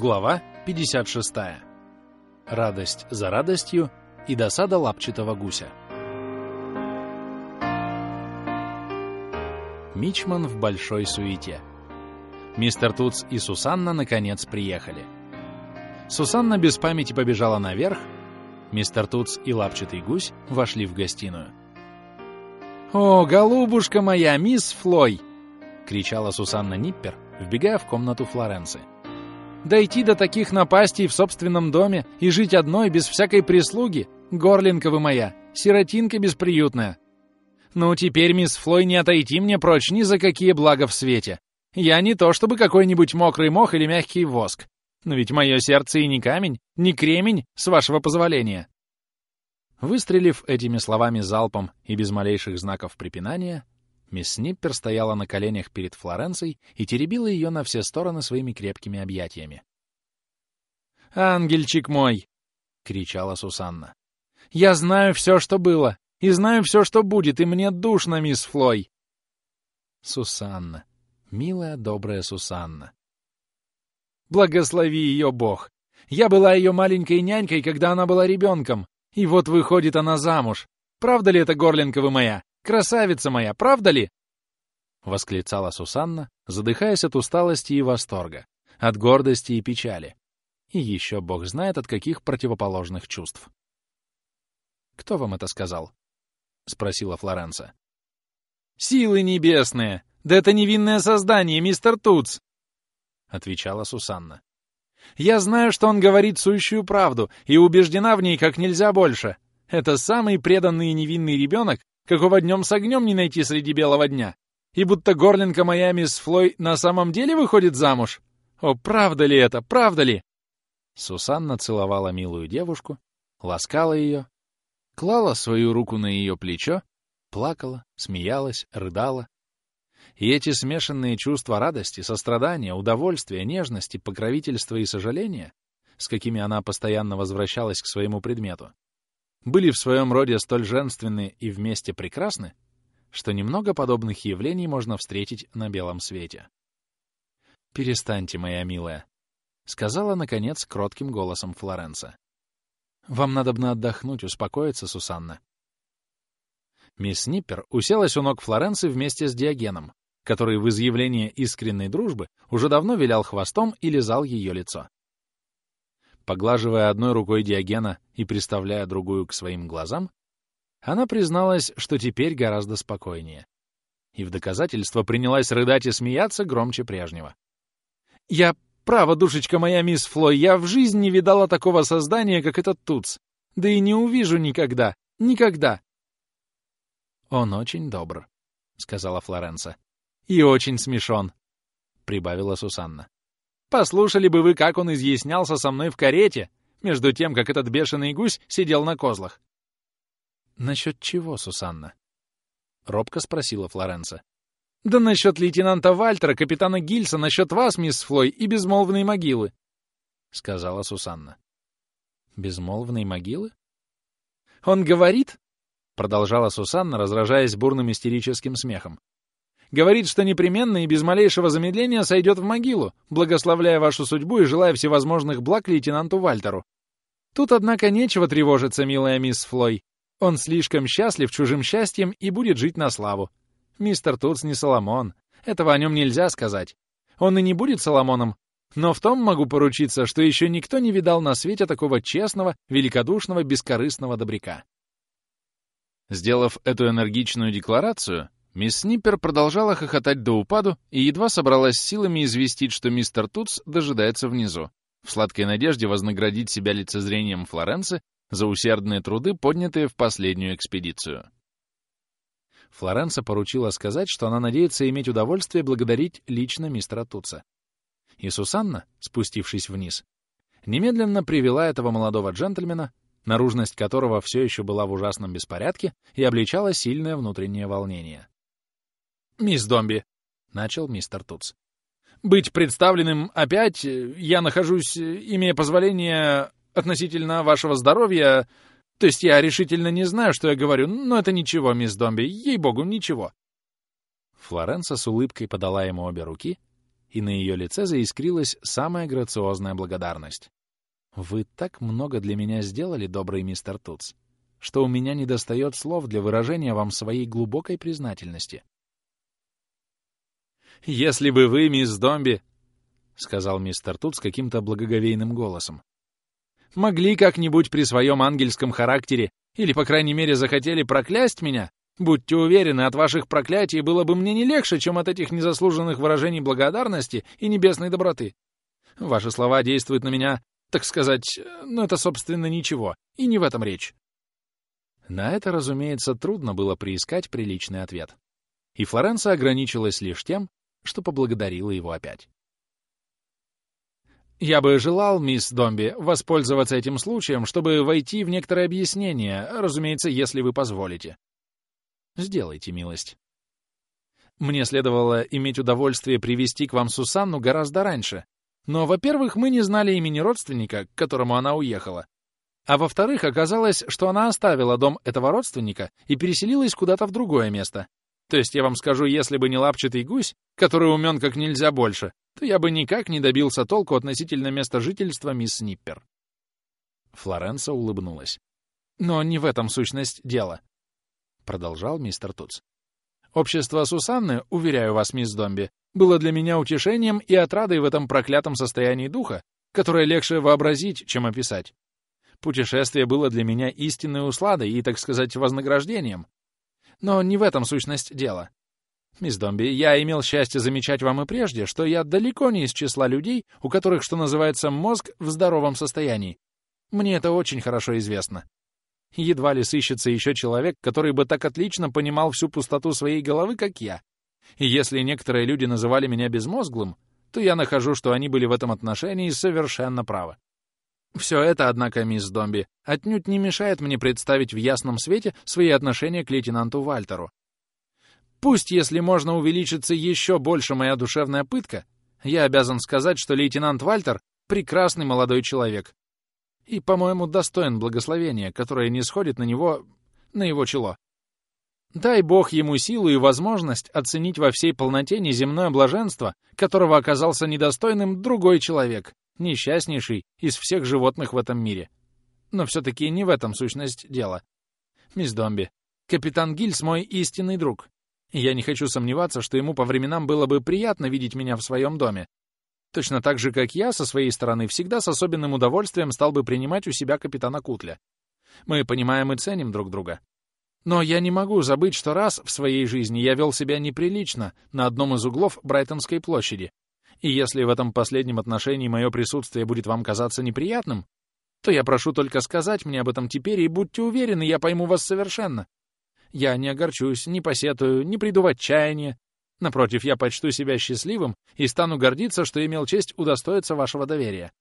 Глава 56. Радость за радостью и досада лапчатого гуся. Мичман в большой суете. Мистер Туц и Сусанна наконец приехали. Сусанна без памяти побежала наверх, мистер Туц и лапчатый гусь вошли в гостиную. «О, голубушка моя, мисс Флой!» — кричала Сусанна Ниппер, вбегая в комнату Флоренции. Дойти до таких напастей в собственном доме и жить одной, без всякой прислуги? Горлинка вы моя, сиротинка бесприютная. Ну, теперь, мисс Флой, не отойти мне прочь ни за какие блага в свете. Я не то чтобы какой-нибудь мокрый мох или мягкий воск. Но ведь мое сердце и не камень, не кремень, с вашего позволения. Выстрелив этими словами залпом и без малейших знаков препинания, Мисс Сниппер стояла на коленях перед Флоренцией и теребила ее на все стороны своими крепкими объятиями. «Ангельчик мой!» — кричала Сусанна. «Я знаю все, что было, и знаю все, что будет, и мне душно, мисс Флой!» Сусанна, милая, добрая Сусанна. Благослови ее Бог! Я была ее маленькой нянькой, когда она была ребенком, и вот выходит она замуж. Правда ли это, горлинка вы моя? Красавица моя, правда ли?» — восклицала Сусанна, задыхаясь от усталости и восторга, от гордости и печали. И еще бог знает от каких противоположных чувств. «Кто вам это сказал?» — спросила Флоренса. «Силы небесные! Да это невинное создание, мистер Туц!» — отвечала Сусанна. «Я знаю, что он говорит сущую правду и убеждена в ней как нельзя больше. Это самый преданный и невинный ребенок, какого днем с огнем не найти среди белого дня. И будто горлинка моя мисс Флой на самом деле выходит замуж? О, правда ли это, правда ли?» Сусанна целовала милую девушку, ласкала ее, клала свою руку на ее плечо, плакала, смеялась, рыдала. И эти смешанные чувства радости, сострадания, удовольствия, нежности, покровительства и сожаления, с какими она постоянно возвращалась к своему предмету, были в своем роде столь женственны и вместе прекрасны, что немного подобных явлений можно встретить на белом свете. «Перестаньте, моя милая», — сказала, наконец, кротким голосом Флоренса. «Вам надо бы отдохнуть, успокоиться, Сусанна». Мисс Ниппер уселась у ног Флоренции вместе с Диогеном, который в изъявление искренней дружбы уже давно вилял хвостом и лизал ее лицо. Поглаживая одной рукой Диогена и приставляя другую к своим глазам, она призналась, что теперь гораздо спокойнее. И в доказательство принялась рыдать и смеяться громче прежнего. «Я, право, душечка моя, мисс Флой, я в жизни не видала такого создания, как этот Туц. Да и не увижу никогда, никогда!» «Он очень добр», — сказала Флоренса. «И очень смешон», — прибавила Сусанна. Послушали бы вы, как он изъяснялся со мной в карете, между тем, как этот бешеный гусь сидел на козлах. «Насчет чего, Сусанна?» — робко спросила Флоренса. «Да насчет лейтенанта Вальтера, капитана Гильса, насчет вас, мисс Флой, и безмолвной могилы», — сказала Сусанна. «Безмолвной могилы?» «Он говорит», — продолжала Сусанна, разражаясь бурным истерическим смехом, Говорит, что непременно и без малейшего замедления сойдет в могилу, благословляя вашу судьбу и желая всевозможных благ лейтенанту Вальтеру. Тут, однако, нечего тревожиться, милая мисс Флой. Он слишком счастлив чужим счастьем и будет жить на славу. Мистер Туц не Соломон. Этого о нем нельзя сказать. Он и не будет Соломоном. Но в том могу поручиться, что еще никто не видал на свете такого честного, великодушного, бескорыстного добряка. Сделав эту энергичную декларацию, Мисс Сниппер продолжала хохотать до упаду и едва собралась силами известить, что мистер Тутс дожидается внизу, в сладкой надежде вознаградить себя лицезрением Флоренции за усердные труды, поднятые в последнюю экспедицию. Флоренса поручила сказать, что она надеется иметь удовольствие благодарить лично мистера Тутса. И Сусанна, спустившись вниз, немедленно привела этого молодого джентльмена, наружность которого все еще была в ужасном беспорядке и обличала сильное внутреннее волнение. «Мисс Домби», — начал мистер Туц. «Быть представленным опять я нахожусь, имея позволение относительно вашего здоровья, то есть я решительно не знаю, что я говорю, но это ничего, мисс Домби, ей-богу, ничего». Флоренса с улыбкой подала ему обе руки, и на ее лице заискрилась самая грациозная благодарность. «Вы так много для меня сделали, добрый мистер Туц, что у меня недостает слов для выражения вам своей глубокой признательности». «Если бы вы, мисс Домби, — сказал мистер Тут с каким-то благоговейным голосом, — могли как-нибудь при своем ангельском характере или, по крайней мере, захотели проклясть меня, будьте уверены, от ваших проклятий было бы мне не легче, чем от этих незаслуженных выражений благодарности и небесной доброты. Ваши слова действуют на меня так сказать, ну это, собственно, ничего, и не в этом речь. На это, разумеется, трудно было приискать приличный ответ. И Флоренция ограничилась лишь тем, что поблагодарила его опять. «Я бы желал, мисс Домби, воспользоваться этим случаем, чтобы войти в некоторое объяснение, разумеется, если вы позволите». «Сделайте милость». Мне следовало иметь удовольствие привести к вам Сусанну гораздо раньше, но, во-первых, мы не знали имени родственника, к которому она уехала. А во-вторых, оказалось, что она оставила дом этого родственника и переселилась куда-то в другое место. То есть, я вам скажу, если бы не лапчатый гусь, который умен как нельзя больше, то я бы никак не добился толку относительно места жительства мисс Ниппер. Флоренса улыбнулась. «Но не в этом сущность дела», — продолжал мистер Туц. «Общество Сусанны, уверяю вас, мисс Домби, было для меня утешением и отрадой в этом проклятом состоянии духа, которое легче вообразить, чем описать. Путешествие было для меня истинной усладой и, так сказать, вознаграждением. Но не в этом сущность дела. Мисс Домби, я имел счастье замечать вам и прежде, что я далеко не из числа людей, у которых, что называется, мозг в здоровом состоянии. Мне это очень хорошо известно. Едва ли сыщется еще человек, который бы так отлично понимал всю пустоту своей головы, как я. И если некоторые люди называли меня безмозглым, то я нахожу, что они были в этом отношении совершенно правы. Все это, однако, мисс Домби, отнюдь не мешает мне представить в ясном свете свои отношения к лейтенанту Вальтеру. Пусть, если можно, увеличится еще больше моя душевная пытка, я обязан сказать, что лейтенант Вальтер — прекрасный молодой человек. И, по-моему, достоин благословения, которое не сходит на него, на его чело. Дай Бог ему силу и возможность оценить во всей полноте неземное блаженство, которого оказался недостойным другой человек, несчастнейший из всех животных в этом мире. Но все-таки не в этом сущность дела. Мисс Домби, капитан Гильс мой истинный друг. я не хочу сомневаться, что ему по временам было бы приятно видеть меня в своем доме. Точно так же, как я, со своей стороны, всегда с особенным удовольствием стал бы принимать у себя капитана Кутля. Мы понимаем и ценим друг друга. Но я не могу забыть, что раз в своей жизни я вел себя неприлично на одном из углов Брайтонской площади. И если в этом последнем отношении мое присутствие будет вам казаться неприятным, то я прошу только сказать мне об этом теперь, и будьте уверены, я пойму вас совершенно. Я не огорчусь, не посетую, не приду в отчаяние. Напротив, я почту себя счастливым и стану гордиться, что имел честь удостоиться вашего доверия.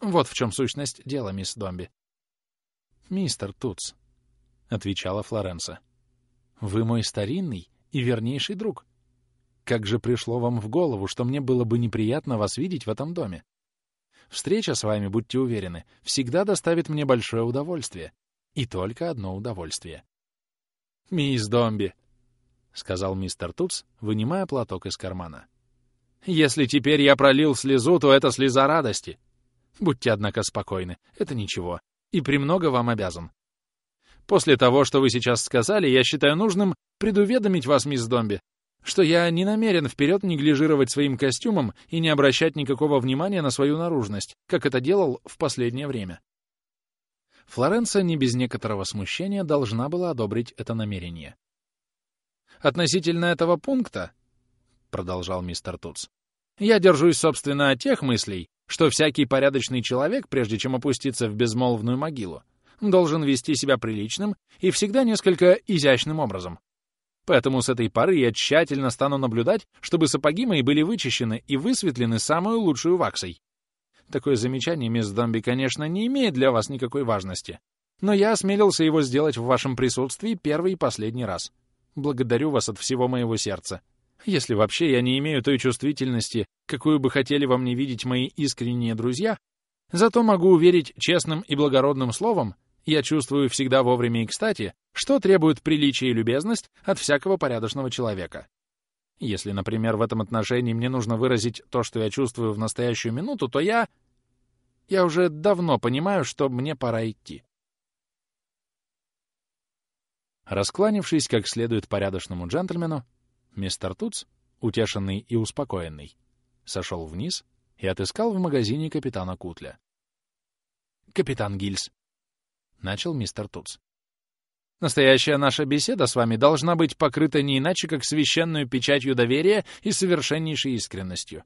Вот в чем сущность дела, мисс Домби. Мистер Туц, — отвечала Флоренса. «Вы мой старинный и вернейший друг. Как же пришло вам в голову, что мне было бы неприятно вас видеть в этом доме? Встреча с вами, будьте уверены, всегда доставит мне большое удовольствие. И только одно удовольствие». «Мисс Домби», — сказал мистер Туц, вынимая платок из кармана. «Если теперь я пролил слезу, то это слеза радости. Будьте, однако, спокойны, это ничего, и премного вам обязан. После того, что вы сейчас сказали, я считаю нужным предуведомить вас, мисс Домби, что я не намерен вперед неглижировать своим костюмом и не обращать никакого внимания на свою наружность, как это делал в последнее время. Флоренция не без некоторого смущения должна была одобрить это намерение. «Относительно этого пункта, — продолжал мистер Туц, — я держусь, собственно, от тех мыслей, что всякий порядочный человек, прежде чем опуститься в безмолвную могилу, должен вести себя приличным и всегда несколько изящным образом. Поэтому с этой поры я тщательно стану наблюдать, чтобы сапоги мои были вычищены и высветлены самую лучшую ваксой. Такое замечание, мисс Домби, конечно, не имеет для вас никакой важности, но я осмелился его сделать в вашем присутствии первый и последний раз. Благодарю вас от всего моего сердца. Если вообще я не имею той чувствительности, какую бы хотели во мне видеть мои искренние друзья, зато могу уверить честным и благородным словом, я чувствую всегда вовремя и кстати, что требует приличия и любезность от всякого порядочного человека. Если, например, в этом отношении мне нужно выразить то, что я чувствую в настоящую минуту, то я... Я уже давно понимаю, что мне пора идти. Раскланившись как следует порядочному джентльмену, мистер Туц, утешенный и успокоенный, сошел вниз и отыскал в магазине капитана Кутля. «Капитан Гильс», — начал мистер Туц. «Настоящая наша беседа с вами должна быть покрыта не иначе, как священную печатью доверия и совершеннейшей искренностью.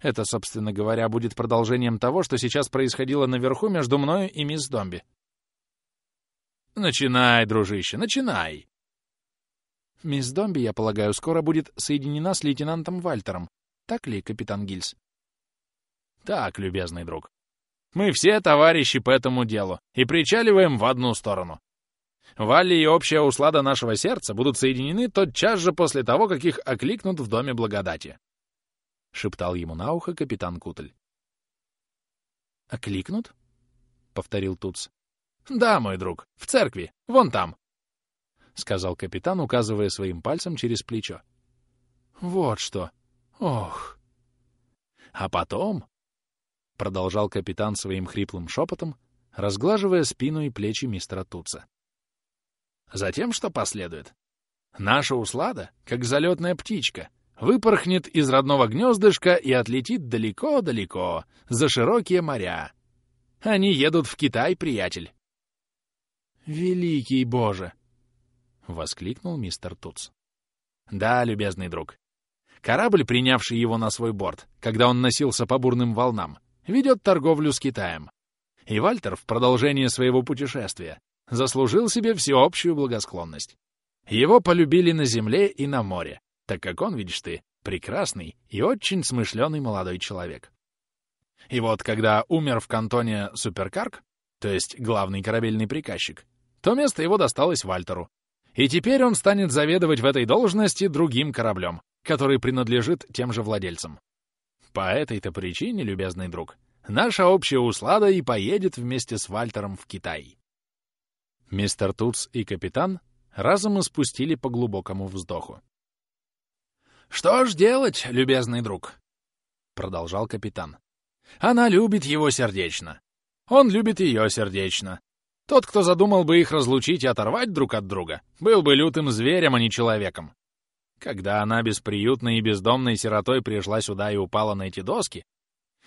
Это, собственно говоря, будет продолжением того, что сейчас происходило наверху между мною и мисс Домби. Начинай, дружище, начинай. Мисс Домби, я полагаю, скоро будет соединена с лейтенантом Вальтером. Так ли, капитан Гильс? Так, любезный друг. Мы все товарищи по этому делу и причаливаем в одну сторону. Валли и общая услада нашего сердца будут соединены тотчас же после того, как их окликнут в Доме Благодати. — шептал ему на ухо капитан Кутль. «Окликнут?» — повторил Туц. «Да, мой друг, в церкви, вон там», — сказал капитан, указывая своим пальцем через плечо. «Вот что! Ох!» «А потом...» — продолжал капитан своим хриплым шепотом, разглаживая спину и плечи мистера Туца. «Затем что последует? Наша услада, как залетная птичка, выпорхнет из родного гнездышка и отлетит далеко-далеко, за широкие моря. Они едут в Китай, приятель. «Великий Боже!» — воскликнул мистер Туц. «Да, любезный друг. Корабль, принявший его на свой борт, когда он носился по бурным волнам, ведет торговлю с Китаем. И Вальтер в продолжение своего путешествия заслужил себе всеобщую благосклонность. Его полюбили на земле и на море, так как он, видишь ты, прекрасный и очень смышленый молодой человек. И вот когда умер в кантоне Суперкарк, то есть главный корабельный приказчик, то место его досталось Вальтеру. И теперь он станет заведовать в этой должности другим кораблем, который принадлежит тем же владельцам. По этой-то причине, любезный друг, наша общая услада и поедет вместе с Вальтером в Китай. Мистер Туц и капитан разом испустили по глубокому вздоху. «Что ж делать, любезный друг?» — продолжал капитан. «Она любит его сердечно. Он любит ее сердечно. Тот, кто задумал бы их разлучить и оторвать друг от друга, был бы лютым зверем, а не человеком. Когда она бесприютной и бездомной сиротой пришла сюда и упала на эти доски,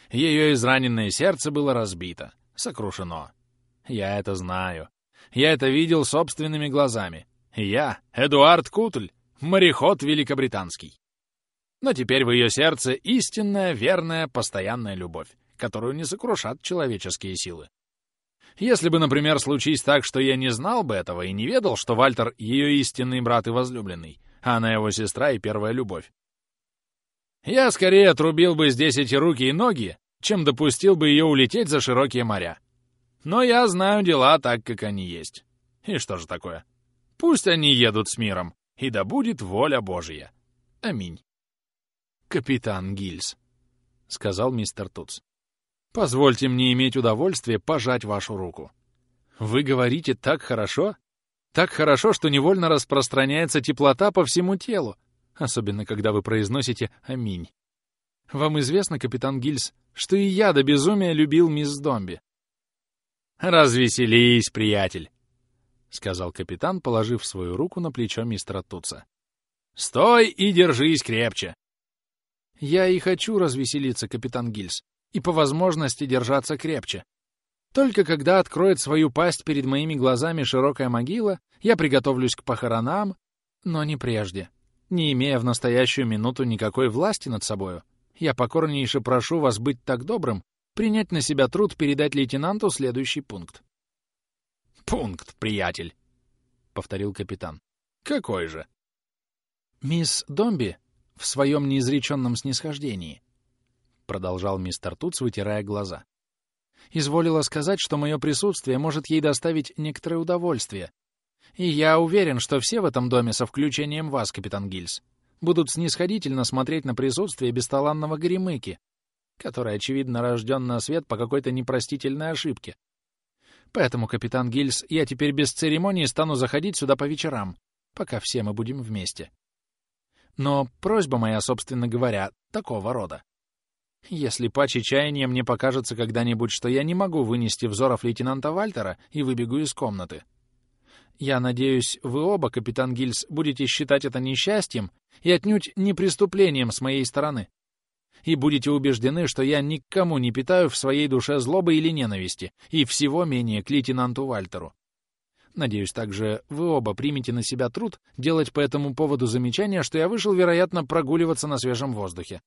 ее израненное сердце было разбито, сокрушено. Я это знаю. Я это видел собственными глазами. Я, Эдуард Кутль, мореход великобританский. Но теперь в ее сердце истинная, верная, постоянная любовь, которую не сокрушат человеческие силы. Если бы, например, случись так, что я не знал бы этого и не ведал, что Вальтер — ее истинный брат и возлюбленный, она его сестра и первая любовь. Я скорее отрубил бы здесь эти руки и ноги, чем допустил бы ее улететь за широкие моря. Но я знаю дела так, как они есть. И что же такое? Пусть они едут с миром, и да будет воля Божья. Аминь. «Капитан Гильс», — сказал мистер Туц. Позвольте мне иметь удовольствие пожать вашу руку. Вы говорите так хорошо, так хорошо, что невольно распространяется теплота по всему телу, особенно когда вы произносите «Аминь». Вам известно, капитан Гильс, что и я до безумия любил мисс Домби. «Развеселись, приятель», — сказал капитан, положив свою руку на плечо мистера Туца. «Стой и держись крепче!» «Я и хочу развеселиться, капитан Гильс и по возможности держаться крепче. Только когда откроет свою пасть перед моими глазами широкая могила, я приготовлюсь к похоронам, но не прежде. Не имея в настоящую минуту никакой власти над собою, я покорнейше прошу вас быть так добрым, принять на себя труд передать лейтенанту следующий пункт. «Пункт, приятель», — повторил капитан. «Какой же?» «Мисс Домби в своем неизреченном снисхождении продолжал мистер Туц, вытирая глаза. «Изволила сказать, что мое присутствие может ей доставить некоторое удовольствие. И я уверен, что все в этом доме, со включением вас, капитан Гильс, будут снисходительно смотреть на присутствие бесталанного Горемыки, который, очевидно, рожден на свет по какой-то непростительной ошибке. Поэтому, капитан Гильс, я теперь без церемонии стану заходить сюда по вечерам, пока все мы будем вместе. Но просьба моя, собственно говоря, такого рода. Если паче чаяния мне покажется когда-нибудь, что я не могу вынести взоров лейтенанта Вальтера и выбегу из комнаты. Я надеюсь, вы оба, капитан Гильс, будете считать это несчастьем и отнюдь не преступлением с моей стороны. И будете убеждены, что я никому не питаю в своей душе злобы или ненависти, и всего менее к лейтенанту Вальтеру. Надеюсь, также вы оба примете на себя труд делать по этому поводу замечание, что я вышел, вероятно, прогуливаться на свежем воздухе.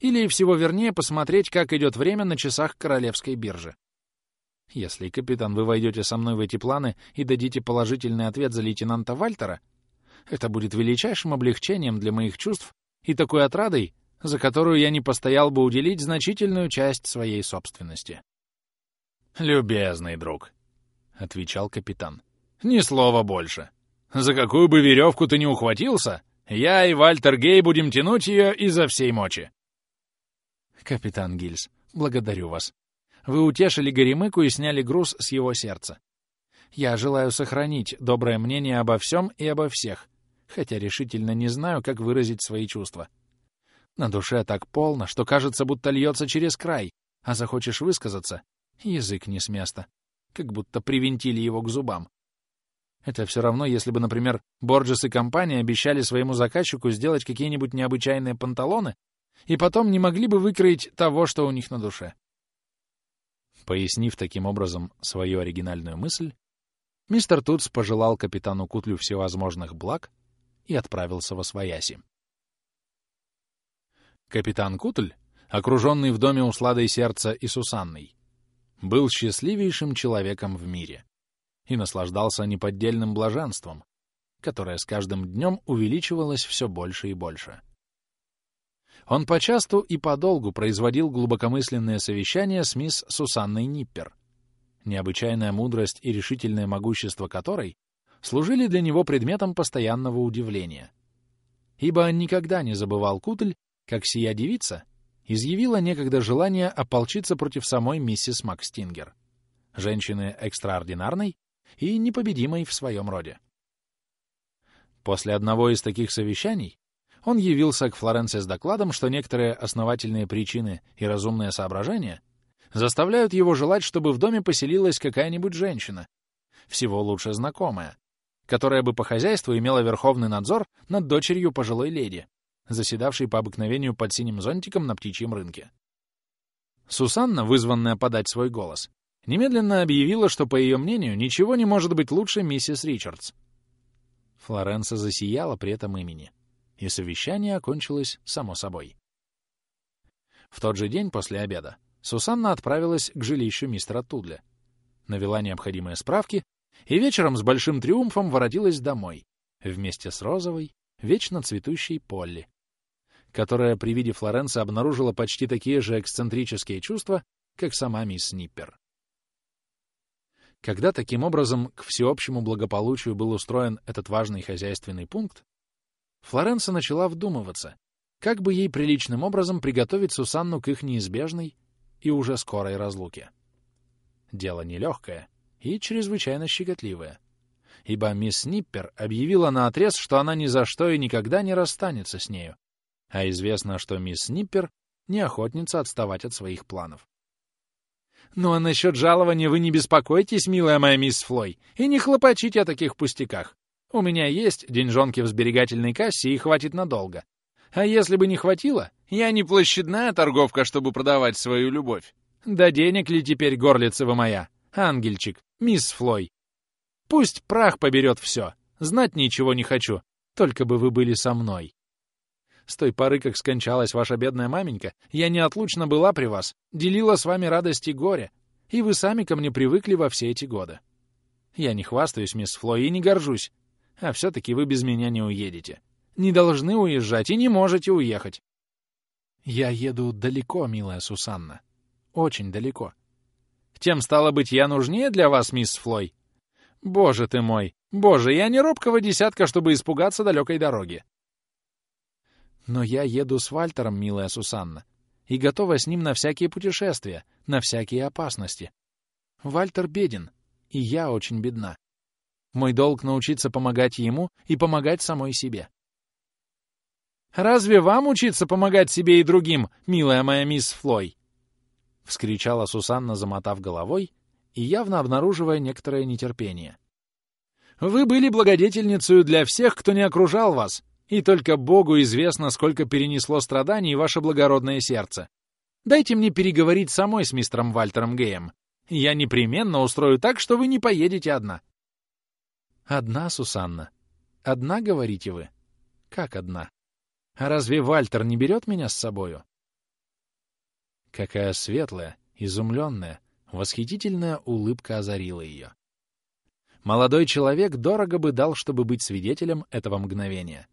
Или, всего вернее, посмотреть, как идет время на часах Королевской биржи. Если, капитан, вы войдете со мной в эти планы и дадите положительный ответ за лейтенанта Вальтера, это будет величайшим облегчением для моих чувств и такой отрадой, за которую я не постоял бы уделить значительную часть своей собственности. «Любезный друг», — отвечал капитан, — «ни слова больше. За какую бы веревку ты ни ухватился, я и Вальтер Гей будем тянуть ее изо всей мочи. «Капитан Гильс, благодарю вас. Вы утешили Горемыку и сняли груз с его сердца. Я желаю сохранить доброе мнение обо всем и обо всех, хотя решительно не знаю, как выразить свои чувства. На душе так полно, что кажется, будто льется через край, а захочешь высказаться — язык не с места, как будто привинтили его к зубам. Это все равно, если бы, например, Борджес и компания обещали своему заказчику сделать какие-нибудь необычайные панталоны, и потом не могли бы выкроить того, что у них на душе. Пояснив таким образом свою оригинальную мысль, мистер Тутс пожелал капитану Кутлю всевозможных благ и отправился во свояси. Капитан Кутль, окруженный в доме усладой сердца и Сусанной, был счастливейшим человеком в мире и наслаждался неподдельным блаженством, которое с каждым днем увеличивалось все больше и больше. Он почасту и подолгу производил глубокомысленные совещания с мисс Сусанной Ниппер, необычайная мудрость и решительное могущество которой служили для него предметом постоянного удивления. Ибо никогда не забывал Кутль, как сия девица изъявила некогда желание ополчиться против самой миссис Макстингер, женщины экстраординарной и непобедимой в своем роде. После одного из таких совещаний он явился к Флоренции с докладом, что некоторые основательные причины и разумные соображения заставляют его желать, чтобы в доме поселилась какая-нибудь женщина, всего лучше знакомая, которая бы по хозяйству имела верховный надзор над дочерью пожилой леди, заседавшей по обыкновению под синим зонтиком на птичьем рынке. Сусанна, вызванная подать свой голос, немедленно объявила, что, по ее мнению, ничего не может быть лучше миссис Ричардс. Флоренса засияла при этом имени и совещание окончилось само собой. В тот же день после обеда Сусанна отправилась к жилищу мистера Тудля, навела необходимые справки и вечером с большим триумфом воротилась домой вместе с розовой, вечно цветущей Полли, которая при виде Флоренции обнаружила почти такие же эксцентрические чувства, как сама мисс Ниппер. Когда таким образом к всеобщему благополучию был устроен этот важный хозяйственный пункт, Флоренса начала вдумываться, как бы ей приличным образом приготовить Сусанну к их неизбежной и уже скорой разлуке. Дело нелегкое и чрезвычайно щекотливое, ибо мисс Ниппер объявила на отрез, что она ни за что и никогда не расстанется с нею, а известно, что мисс Ниппер не охотница отставать от своих планов. «Ну а насчет жалования вы не беспокойтесь, милая моя мисс Флой, и не хлопочите о таких пустяках. У меня есть деньжонки в сберегательной кассе и хватит надолго. А если бы не хватило, я не площадная торговка, чтобы продавать свою любовь. Да денег ли теперь, горлицева моя, ангельчик, мисс Флой? Пусть прах поберет все, знать ничего не хочу, только бы вы были со мной. С той поры, как скончалась ваша бедная маменька, я неотлучно была при вас, делила с вами радость и горе, и вы сами ко мне привыкли во все эти годы. Я не хвастаюсь, мисс Флой, и не горжусь, а все-таки вы без меня не уедете. Не должны уезжать и не можете уехать. Я еду далеко, милая Сусанна. Очень далеко. Тем, стало быть, я нужнее для вас, мисс Флой? Боже ты мой! Боже, я не робкого десятка, чтобы испугаться далекой дороги. Но я еду с Вальтером, милая Сусанна, и готова с ним на всякие путешествия, на всякие опасности. Вальтер беден, и я очень бедна. Мой долг — научиться помогать ему и помогать самой себе. Разве вам учиться помогать себе и другим, милая моя мисс Флой?» — вскричала Сусанна, замотав головой и явно обнаруживая некоторое нетерпение. «Вы были благодетельницей для всех, кто не окружал вас, и только Богу известно, сколько перенесло страданий ваше благородное сердце. Дайте мне переговорить самой с мистером Вальтером Геем. Я непременно устрою так, что вы не поедете одна». «Одна, Сусанна? Одна, говорите вы? Как одна?» А разве Вальтер не берет меня с собою? Какая светлая, изумленная, восхитительная улыбка озарила ее. Молодой человек дорого бы дал, чтобы быть свидетелем этого мгновения.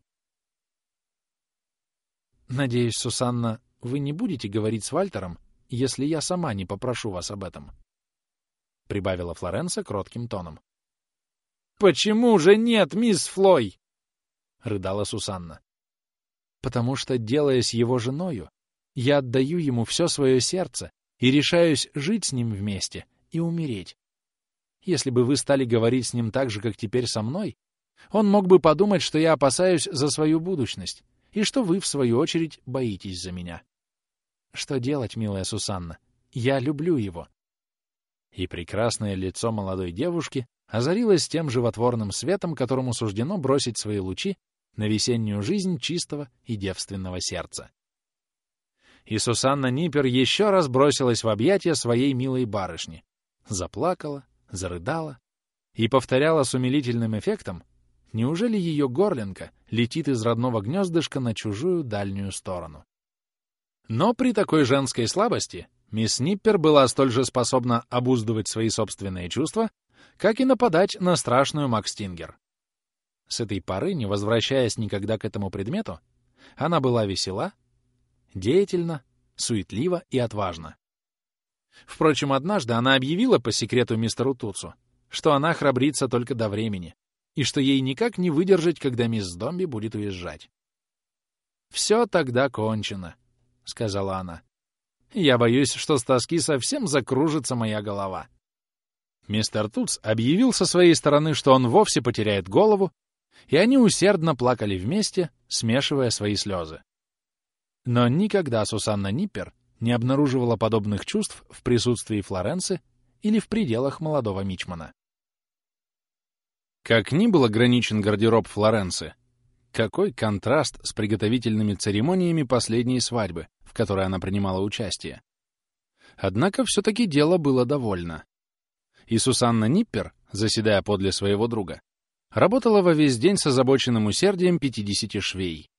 «Надеюсь, Сусанна, вы не будете говорить с Вальтером, если я сама не попрошу вас об этом», — прибавила Флоренса кротким тоном. «Почему же нет, мисс Флой?» — рыдала Сусанна потому что, делаясь его женою, я отдаю ему все свое сердце и решаюсь жить с ним вместе и умереть. Если бы вы стали говорить с ним так же, как теперь со мной, он мог бы подумать, что я опасаюсь за свою будущность, и что вы, в свою очередь, боитесь за меня. Что делать, милая Сусанна? Я люблю его. И прекрасное лицо молодой девушки озарилось тем животворным светом, которому суждено бросить свои лучи на весеннюю жизнь чистого и девственного сердца. И Сусанна Ниппер еще раз бросилась в объятия своей милой барышни, заплакала, зарыдала и повторяла с умилительным эффектом, неужели ее горлинка летит из родного гнездышка на чужую дальнюю сторону. Но при такой женской слабости мисс Ниппер была столь же способна обуздывать свои собственные чувства, как и нападать на страшную Макстингер. С этой поры, не возвращаясь никогда к этому предмету, она была весела, деятельна, суетлива и отважна. Впрочем, однажды она объявила по секрету мистеру Туцу, что она храбрится только до времени, и что ей никак не выдержать, когда мисс Домби будет уезжать. «Все тогда кончено», — сказала она. «Я боюсь, что с тоски совсем закружится моя голова». Мистер Туц объявил со своей стороны, что он вовсе потеряет голову и они усердно плакали вместе, смешивая свои слезы. Но никогда Сусанна Ниппер не обнаруживала подобных чувств в присутствии Флоренции или в пределах молодого мичмана. Как ни был ограничен гардероб Флоренции, какой контраст с приготовительными церемониями последней свадьбы, в которой она принимала участие. Однако все-таки дело было довольно. И Сусанна Ниппер, заседая подле своего друга, работала во весь день с озабоченным усердием 50 швей.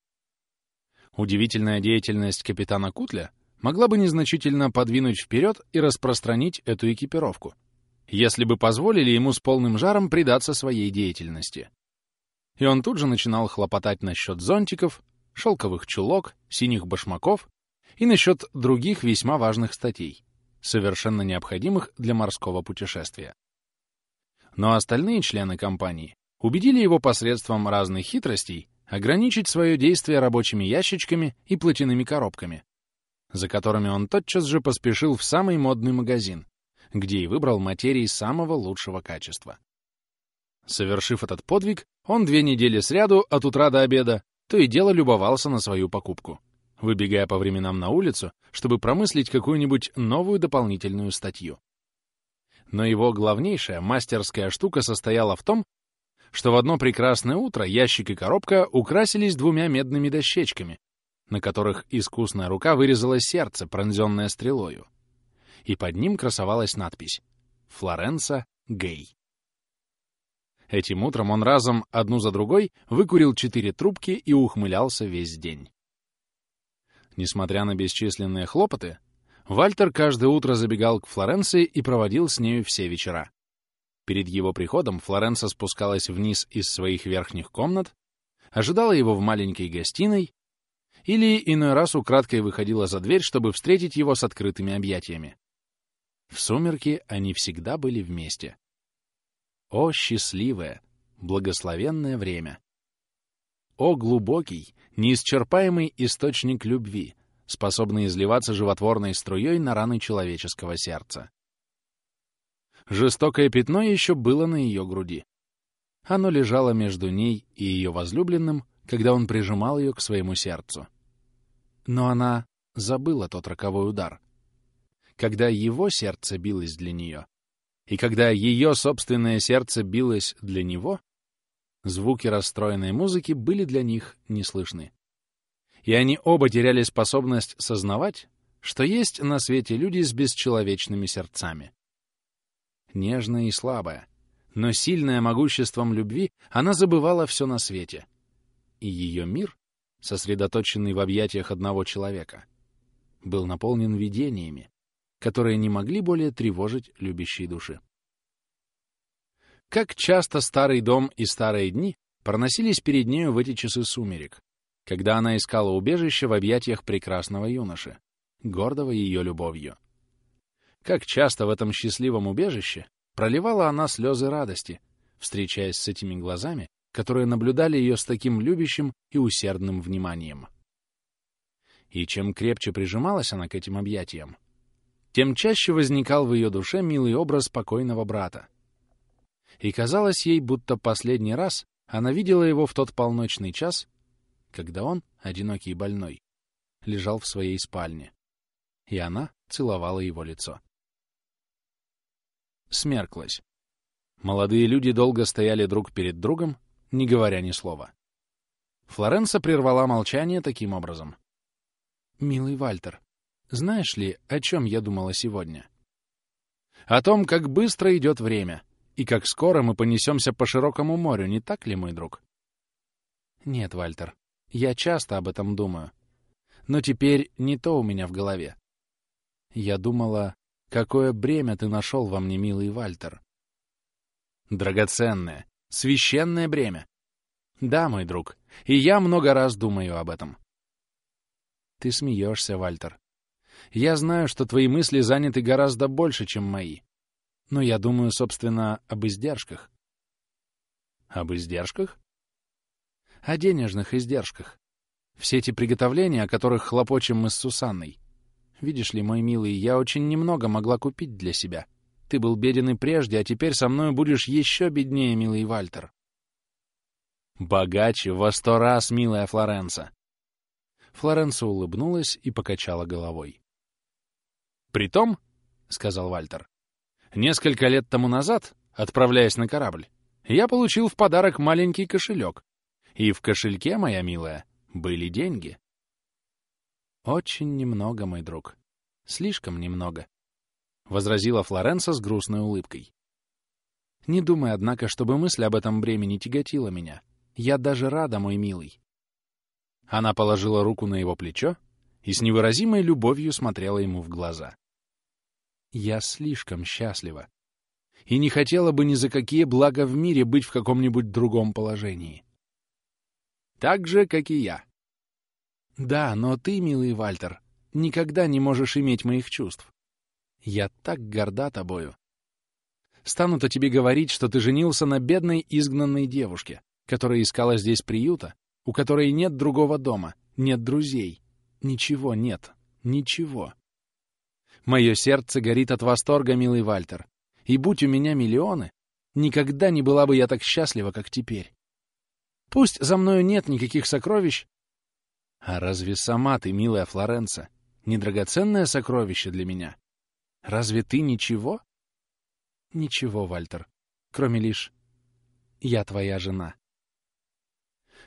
Удивительная деятельность капитана Кутля могла бы незначительно подвинуть вперед и распространить эту экипировку, если бы позволили ему с полным жаром предаться своей деятельности. И он тут же начинал хлопотать насчет зонтиков, шелковых чулок, синих башмаков и насчет других весьма важных статей, совершенно необходимых для морского путешествия. Но остальные члены компании убедили его посредством разных хитростей ограничить свое действие рабочими ящичками и платяными коробками, за которыми он тотчас же поспешил в самый модный магазин, где и выбрал материи самого лучшего качества. Совершив этот подвиг, он две недели сряду, от утра до обеда, то и дело любовался на свою покупку, выбегая по временам на улицу, чтобы промыслить какую-нибудь новую дополнительную статью. Но его главнейшая мастерская штука состояла в том, что в одно прекрасное утро ящик и коробка украсились двумя медными дощечками, на которых искусная рука вырезала сердце, пронзенное стрелою. И под ним красовалась надпись «Флоренса Гей». Этим утром он разом, одну за другой, выкурил четыре трубки и ухмылялся весь день. Несмотря на бесчисленные хлопоты, Вальтер каждое утро забегал к Флоренции и проводил с нею все вечера. Перед его приходом Флоренса спускалась вниз из своих верхних комнат, ожидала его в маленькой гостиной или иной раз украдкой выходила за дверь, чтобы встретить его с открытыми объятиями. В сумерки они всегда были вместе. О, счастливое, благословенное время! О, глубокий, неисчерпаемый источник любви, способный изливаться животворной струей на раны человеческого сердца. Жестокое пятно еще было на ее груди. Оно лежало между ней и ее возлюбленным, когда он прижимал ее к своему сердцу. Но она забыла тот роковой удар. Когда его сердце билось для нее, и когда ее собственное сердце билось для него, звуки расстроенной музыки были для них не слышны. И они оба теряли способность сознавать, что есть на свете люди с бесчеловечными сердцами. Нежная и слабая, но сильная могуществом любви, она забывала все на свете. И ее мир, сосредоточенный в объятиях одного человека, был наполнен видениями, которые не могли более тревожить любящей души. Как часто старый дом и старые дни проносились перед нею в эти часы сумерек, когда она искала убежище в объятиях прекрасного юноши, гордого ее любовью. Как часто в этом счастливом убежище проливала она слезы радости, встречаясь с этими глазами, которые наблюдали ее с таким любящим и усердным вниманием. И чем крепче прижималась она к этим объятиям, тем чаще возникал в ее душе милый образ покойного брата. И казалось ей, будто последний раз она видела его в тот полночный час, когда он, одинокий и больной, лежал в своей спальне, и она целовала его лицо. Смерклась. Молодые люди долго стояли друг перед другом, не говоря ни слова. Флоренса прервала молчание таким образом. «Милый Вальтер, знаешь ли, о чем я думала сегодня?» «О том, как быстро идет время, и как скоро мы понесемся по широкому морю, не так ли, мой друг?» «Нет, Вальтер, я часто об этом думаю. Но теперь не то у меня в голове. Я думала, какое бремя ты нашел во мне, милый Вальтер. Драгоценное, священное бремя. Да, мой друг, и я много раз думаю об этом. Ты смеешься, Вальтер. Я знаю, что твои мысли заняты гораздо больше, чем мои. Но я думаю, собственно, об издержках. Об издержках? О денежных издержках. Все эти приготовления, о которых хлопочем мы с Сусанной. Видишь ли, мой милый, я очень немного могла купить для себя. Ты был беден и прежде, а теперь со мной будешь еще беднее, милый Вальтер. Богаче во сто раз, милая Флоренса. Флоренса улыбнулась и покачала головой. «Притом, — сказал Вальтер, — несколько лет тому назад, отправляясь на корабль, я получил в подарок маленький кошелек. И в кошельке, моя милая, были деньги. «Очень немного, мой друг. Слишком немного», — возразила Флоренса с грустной улыбкой. «Не думай, однако, чтобы мысль об этом бремени тяготила меня. Я даже рада, мой милый». Она положила руку на его плечо и с невыразимой любовью смотрела ему в глаза. «Я слишком счастлива и не хотела бы ни за какие блага в мире быть в каком-нибудь другом положении. Так же, как и я», да, но ты, милый Вальтер, никогда не можешь иметь моих чувств. Я так горда тобою. Станут-то тебе говорить, что ты женился на бедной изгнанной девушке, которая искала здесь приюта, у которой нет другого дома, нет друзей. Ничего нет, ничего. Мое сердце горит от восторга, милый Вальтер. И будь у меня миллионы, никогда не была бы я так счастлива, как теперь. Пусть за мною нет никаких сокровищ, а разве сама ты, милая Флоренца, не драгоценное сокровище для меня? Разве ты ничего? Ничего, Вальтер, кроме лишь «я твоя жена».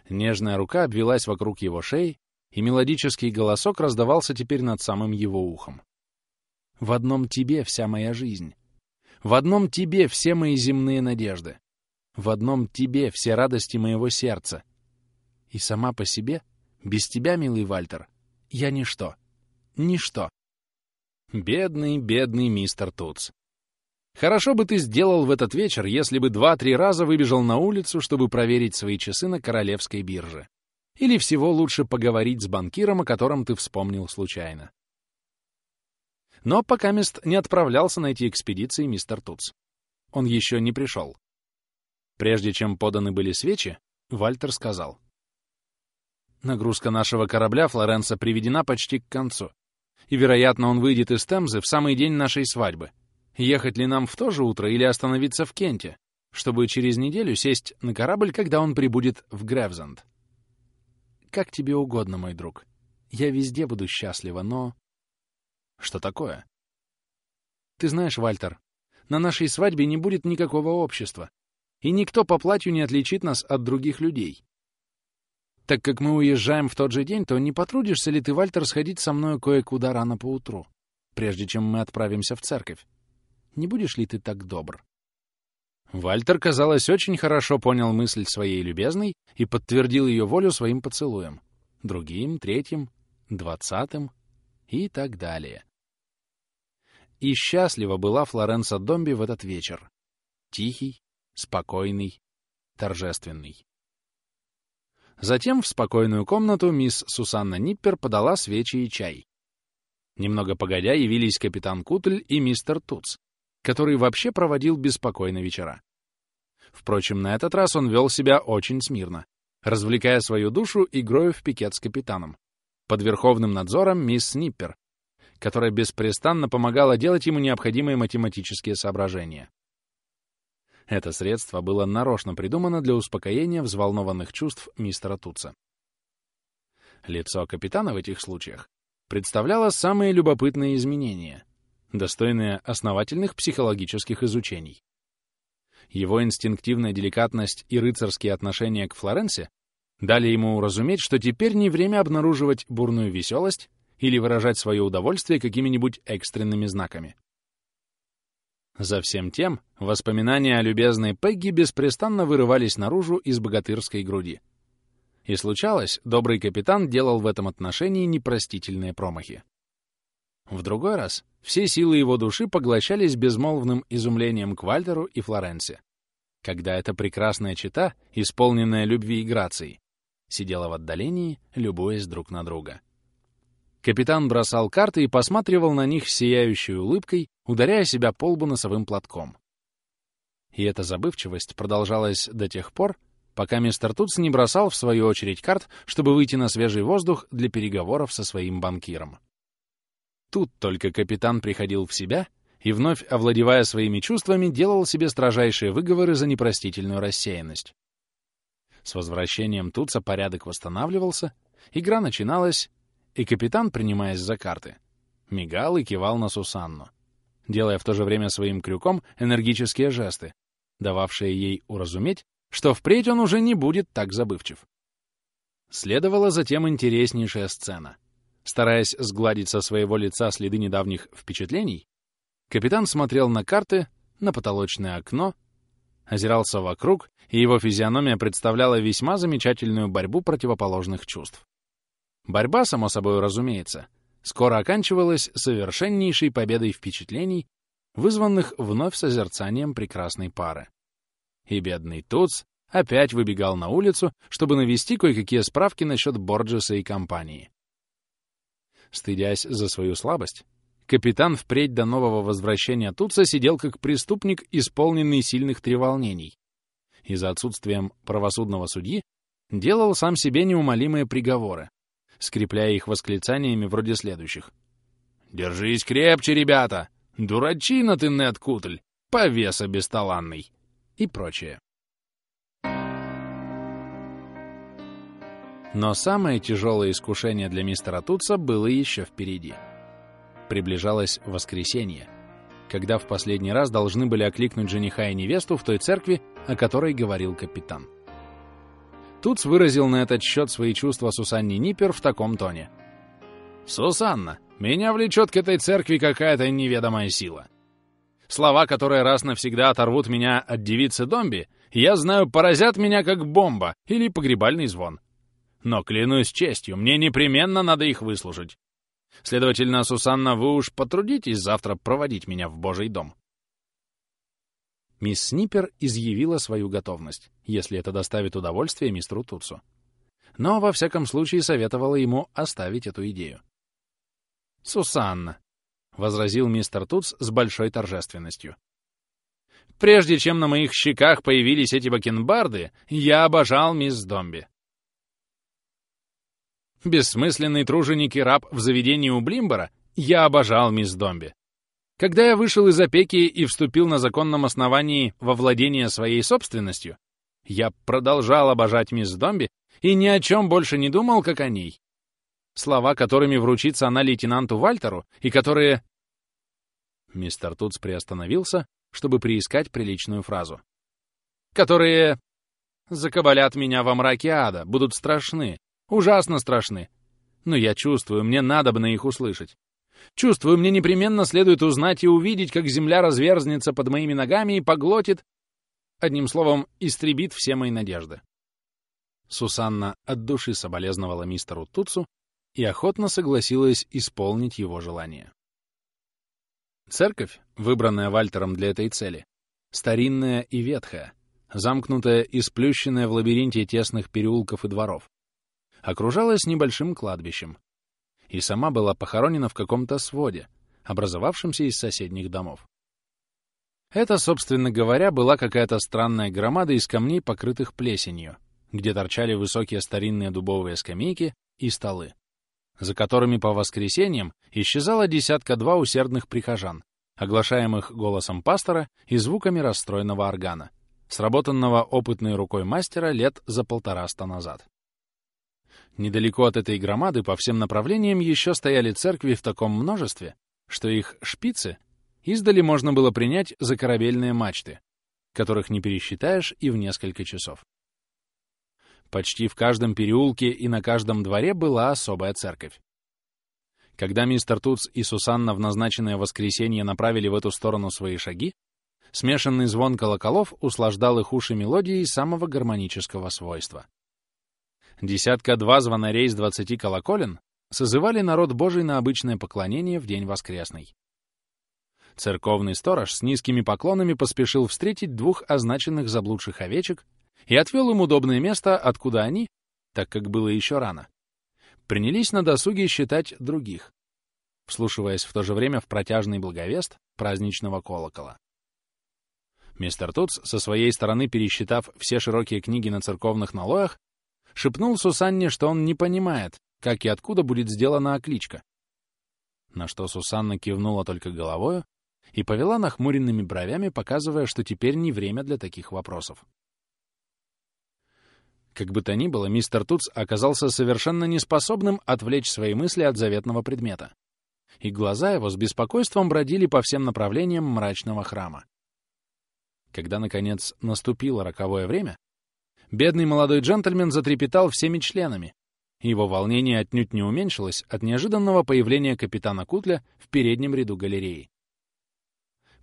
Нежная рука обвелась вокруг его шеи, и мелодический голосок раздавался теперь над самым его ухом. «В одном тебе вся моя жизнь. В одном тебе все мои земные надежды. В одном тебе все радости моего сердца. И сама по себе без тебя, милый Вальтер, я ничто. Ничто. Бедный, бедный мистер Туц. Хорошо бы ты сделал в этот вечер, если бы два-три раза выбежал на улицу, чтобы проверить свои часы на королевской бирже. Или всего лучше поговорить с банкиром, о котором ты вспомнил случайно. Но пока мест не отправлялся на эти экспедиции мистер Туц. Он еще не пришел. Прежде чем поданы были свечи, Вальтер сказал. Нагрузка нашего корабля Флоренса приведена почти к концу. И, вероятно, он выйдет из Темзы в самый день нашей свадьбы. Ехать ли нам в то же утро или остановиться в Кенте, чтобы через неделю сесть на корабль, когда он прибудет в Гревзанд? как тебе угодно, мой друг. Я везде буду счастлива, но... Что такое? Ты знаешь, Вальтер, на нашей свадьбе не будет никакого общества, и никто по платью не отличит нас от других людей. Так как мы уезжаем в тот же день, то не потрудишься ли ты, Вальтер, сходить со мною кое-куда рано поутру, прежде чем мы отправимся в церковь? Не будешь ли ты так добр? Вальтер, казалось, очень хорошо понял мысль своей любезной и подтвердил ее волю своим поцелуем. Другим, третьим, двадцатым и так далее. И счастлива была Флоренса Домби в этот вечер. Тихий, спокойный, торжественный. Затем в спокойную комнату мисс Сусанна Ниппер подала свечи и чай. Немного погодя явились капитан Кутль и мистер Туц, который вообще проводил беспокойно вечера. Впрочем, на этот раз он вел себя очень смирно, развлекая свою душу игрою в пикет с капитаном, под верховным надзором мисс Сниппер, которая беспрестанно помогала делать ему необходимые математические соображения. Это средство было нарочно придумано для успокоения взволнованных чувств мистера Туца. Лицо капитана в этих случаях представляло самые любопытные изменения, достойные основательных психологических изучений. Его инстинктивная деликатность и рыцарские отношения к Флоренсе дали ему уразуметь, что теперь не время обнаруживать бурную веселость или выражать свое удовольствие какими-нибудь экстренными знаками. За всем тем, воспоминания о любезной Пегги беспрестанно вырывались наружу из богатырской груди. И случалось, добрый капитан делал в этом отношении непростительные промахи. В другой раз все силы его души поглощались безмолвным изумлением к Вальтеру и Флоренсе, когда эта прекрасная чита, исполненная любви и грацией, сидела в отдалении, любуясь друг на друга. Капитан бросал карты и посматривал на них сияющей улыбкой, ударяя себя по лбу носовым платком. И эта забывчивость продолжалась до тех пор, пока мистер Тутс не бросал в свою очередь карт, чтобы выйти на свежий воздух для переговоров со своим банкиром. Тут только капитан приходил в себя и, вновь овладевая своими чувствами, делал себе строжайшие выговоры за непростительную рассеянность. С возвращением Туца порядок восстанавливался, игра начиналась, и капитан, принимаясь за карты, мигал и кивал на Сусанну, делая в то же время своим крюком энергические жесты, дававшие ей уразуметь, что впредь он уже не будет так забывчив. Следовала затем интереснейшая сцена — Стараясь сгладить со своего лица следы недавних впечатлений, капитан смотрел на карты, на потолочное окно, озирался вокруг, и его физиономия представляла весьма замечательную борьбу противоположных чувств. Борьба, само собой разумеется, скоро оканчивалась совершеннейшей победой впечатлений, вызванных вновь созерцанием прекрасной пары. И бедный Туц опять выбегал на улицу, чтобы навести кое-какие справки насчет Борджеса и компании. Стыдясь за свою слабость, капитан впредь до нового возвращения Туца сидел как преступник, исполненный сильных треволнений, и за отсутствием правосудного судьи делал сам себе неумолимые приговоры, скрепляя их восклицаниями вроде следующих. «Держись крепче, ребята! Дурачина ты, Нед Кутль! Повеса бесталанный!» и прочее. Но самое тяжелое искушение для мистера Тутса было еще впереди. Приближалось воскресенье, когда в последний раз должны были окликнуть жениха и невесту в той церкви, о которой говорил капитан. Туц выразил на этот счет свои чувства Сусанне Ниппер в таком тоне. «Сусанна, меня влечет к этой церкви какая-то неведомая сила. Слова, которые раз навсегда оторвут меня от девицы Домби, я знаю, поразят меня как бомба или погребальный звон. Но, клянусь честью, мне непременно надо их выслушать. Следовательно, Сусанна, вы уж потрудитесь завтра проводить меня в Божий дом. Мисс Снипер изъявила свою готовность, если это доставит удовольствие мистеру Турсу. Но, во всяком случае, советовала ему оставить эту идею. «Сусанна», — возразил мистер Тутс с большой торжественностью. «Прежде чем на моих щеках появились эти бакенбарды, я обожал мисс Домби. Бессмысленный труженик и раб в заведении у Блимбора, я обожал мисс Домби. Когда я вышел из опеки и вступил на законном основании во владение своей собственностью, я продолжал обожать мисс Домби и ни о чем больше не думал, как о ней. Слова, которыми вручится она лейтенанту Вальтеру, и которые... Мистер Тутс приостановился, чтобы приискать приличную фразу. Которые закабалят меня во мраке ада, будут страшны, ужасно страшны. Но я чувствую, мне надо бы на их услышать. Чувствую, мне непременно следует узнать и увидеть, как земля разверзнется под моими ногами и поглотит, одним словом, истребит все мои надежды. Сусанна от души соболезновала мистеру Туцу и охотно согласилась исполнить его желание. Церковь, выбранная Вальтером для этой цели, старинная и ветхая, замкнутая и сплющенная в лабиринте тесных переулков и дворов, окружалась небольшим кладбищем, и сама была похоронена в каком-то своде, образовавшемся из соседних домов. Это, собственно говоря, была какая-то странная громада из камней, покрытых плесенью, где торчали высокие старинные дубовые скамейки и столы, за которыми по воскресеньям исчезала десятка-два усердных прихожан, оглашаемых голосом пастора и звуками расстроенного органа, сработанного опытной рукой мастера лет за полтораста назад. Недалеко от этой громады по всем направлениям еще стояли церкви в таком множестве, что их шпицы издали можно было принять за корабельные мачты, которых не пересчитаешь и в несколько часов. Почти в каждом переулке и на каждом дворе была особая церковь. Когда мистер Туц и Сусанна в назначенное воскресенье направили в эту сторону свои шаги, смешанный звон колоколов услаждал их уши мелодией самого гармонического свойства. Десятка-два звонарей с двадцати колоколен созывали народ Божий на обычное поклонение в день воскресный. Церковный сторож с низкими поклонами поспешил встретить двух означенных заблудших овечек и отвел им удобное место, откуда они, так как было еще рано, принялись на досуге считать других, вслушиваясь в то же время в протяжный благовест праздничного колокола. Мистер Тутс, со своей стороны пересчитав все широкие книги на церковных налоях, шепнул Сусанне, что он не понимает, как и откуда будет сделана окличка. На что Сусанна кивнула только головою и повела нахмуренными бровями, показывая, что теперь не время для таких вопросов. Как бы то ни было, мистер Туц оказался совершенно неспособным отвлечь свои мысли от заветного предмета. И глаза его с беспокойством бродили по всем направлениям мрачного храма. Когда, наконец, наступило роковое время, Бедный молодой джентльмен затрепетал всеми членами. Его волнение отнюдь не уменьшилось от неожиданного появления капитана Кутля в переднем ряду галереи.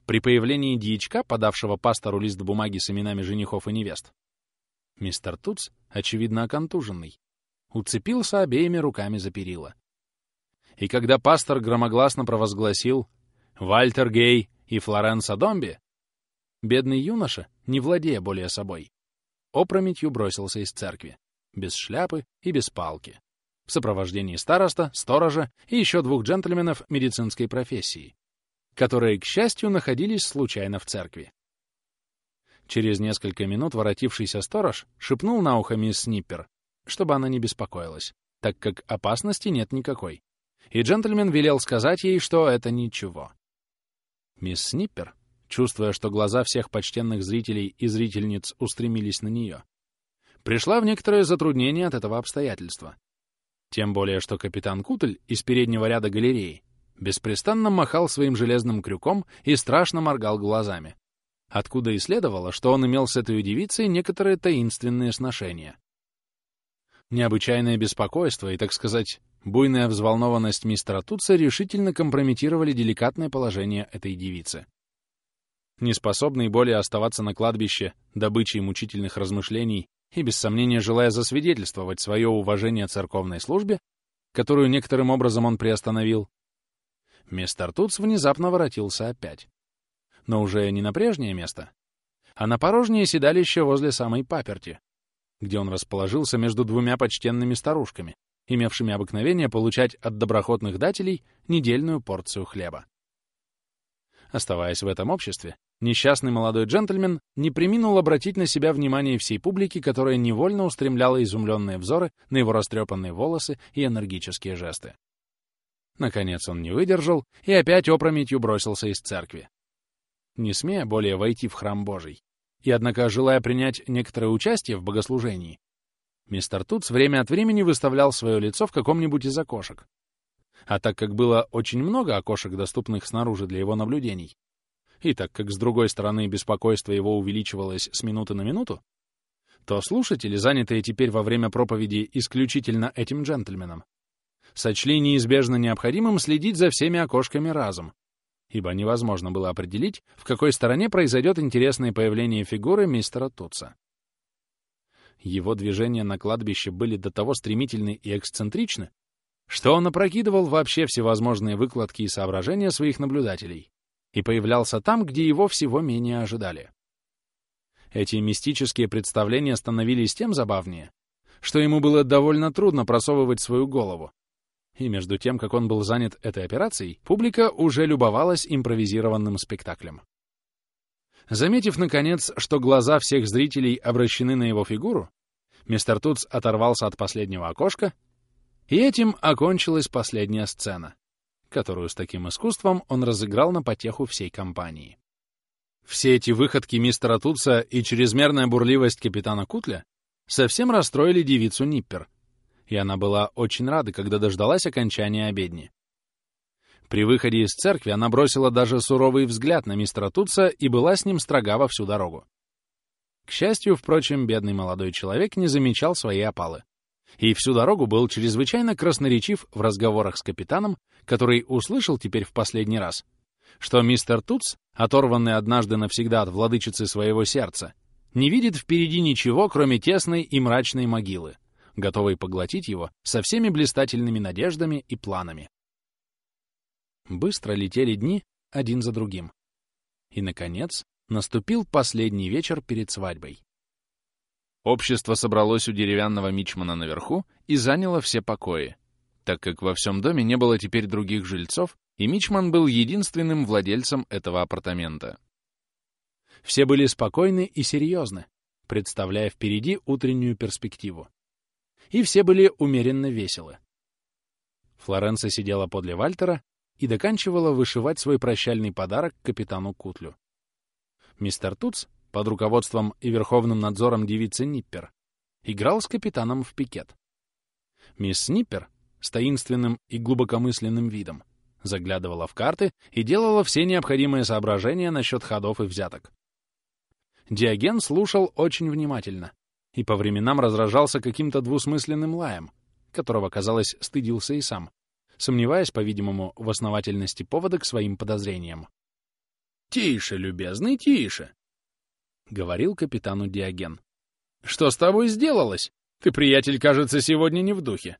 При появлении дьячка, подавшего пастору лист бумаги с именами женихов и невест, мистер Туц, очевидно оконтуженный, уцепился обеими руками за перила. И когда пастор громогласно провозгласил «Вальтер Гей и Флоренса Домби», бедный юноша, не владея более собой, опрометью бросился из церкви, без шляпы и без палки, в сопровождении староста, сторожа и еще двух джентльменов медицинской профессии, которые, к счастью, находились случайно в церкви. Через несколько минут воротившийся сторож шепнул на ухо мисс Сниппер, чтобы она не беспокоилась, так как опасности нет никакой. И джентльмен велел сказать ей, что это ничего. Мисс Сниппер чувствуя, что глаза всех почтенных зрителей и зрительниц устремились на нее, пришла в некоторое затруднение от этого обстоятельства. Тем более, что капитан Кутль из переднего ряда галереи беспрестанно махал своим железным крюком и страшно моргал глазами, откуда и следовало, что он имел с этой девицей некоторые таинственные сношения. Необычайное беспокойство и, так сказать, буйная взволнованность мистера Тутса решительно компрометировали деликатное положение этой девицы неспособный более оставаться на кладбище добычей мучительных размышлений и без сомнения желая засвидетельствовать свое уважение церковной службе, которую некоторым образом он приостановил, мистер Туц внезапно воротился опять. Но уже не на прежнее место, а на порожнее седалище возле самой паперти, где он расположился между двумя почтенными старушками, имевшими обыкновение получать от доброхотных дателей недельную порцию хлеба. Оставаясь в этом обществе, несчастный молодой джентльмен не приминул обратить на себя внимание всей публики, которая невольно устремляла изумленные взоры на его растрепанные волосы и энергические жесты. Наконец он не выдержал и опять опрометью бросился из церкви. Не смея более войти в храм Божий, и, однако, желая принять некоторое участие в богослужении, Мистер Туц время от времени выставлял свое лицо в каком-нибудь из окошек. А так как было очень много окошек, доступных снаружи для его наблюдений, и так как, с другой стороны, беспокойство его увеличивалось с минуты на минуту, то слушатели, занятые теперь во время проповеди исключительно этим джентльменом, сочли неизбежно необходимым следить за всеми окошками разом, ибо невозможно было определить, в какой стороне произойдет интересное появление фигуры мистера Тутса. Его движения на кладбище были до того стремительны и эксцентричны, что он опрокидывал вообще всевозможные выкладки и соображения своих наблюдателей и появлялся там, где его всего менее ожидали. Эти мистические представления становились тем забавнее, что ему было довольно трудно просовывать свою голову. И между тем, как он был занят этой операцией, публика уже любовалась импровизированным спектаклем. Заметив, наконец, что глаза всех зрителей обращены на его фигуру, мистер Тутс оторвался от последнего окошка, и этим окончилась последняя сцена, которую с таким искусством он разыграл на потеху всей компании. Все эти выходки мистера Тутса и чрезмерная бурливость капитана Кутля совсем расстроили девицу Ниппер, и она была очень рада, когда дождалась окончания обедни. При выходе из церкви она бросила даже суровый взгляд на мистера Тутса и была с ним строга во всю дорогу. К счастью, впрочем, бедный молодой человек не замечал своей опалы. И всю дорогу был чрезвычайно красноречив в разговорах с капитаном, который услышал теперь в последний раз, что мистер Тутс, оторванный однажды навсегда от владычицы своего сердца, не видит впереди ничего, кроме тесной и мрачной могилы, готовой поглотить его со всеми блистательными надеждами и планами. Быстро летели дни один за другим. И, наконец, наступил последний вечер перед свадьбой. Общество собралось у деревянного мичмана наверху и заняло все покои, так как во всем доме не было теперь других жильцов, и мичман был единственным владельцем этого апартамента. Все были спокойны и серьезны, представляя впереди утреннюю перспективу. И все были умеренно веселы. Флоренция сидела подле Вальтера и доканчивала вышивать свой прощальный подарок капитану Кутлю. Мистер Туц, под руководством и верховным надзором девицы Ниппер, играл с капитаном в пикет. Мисс Ниппер с таинственным и глубокомысленным видом заглядывала в карты и делала все необходимые соображения насчет ходов и взяток. Диоген слушал очень внимательно и по временам разражался каким-то двусмысленным лаем, которого, казалось, стыдился и сам сомневаясь, по-видимому, в основательности повода к своим подозрениям. «Тише, любезный, тише!» — говорил капитану Диоген. «Что с тобой сделалось? Ты, приятель, кажется, сегодня не в духе».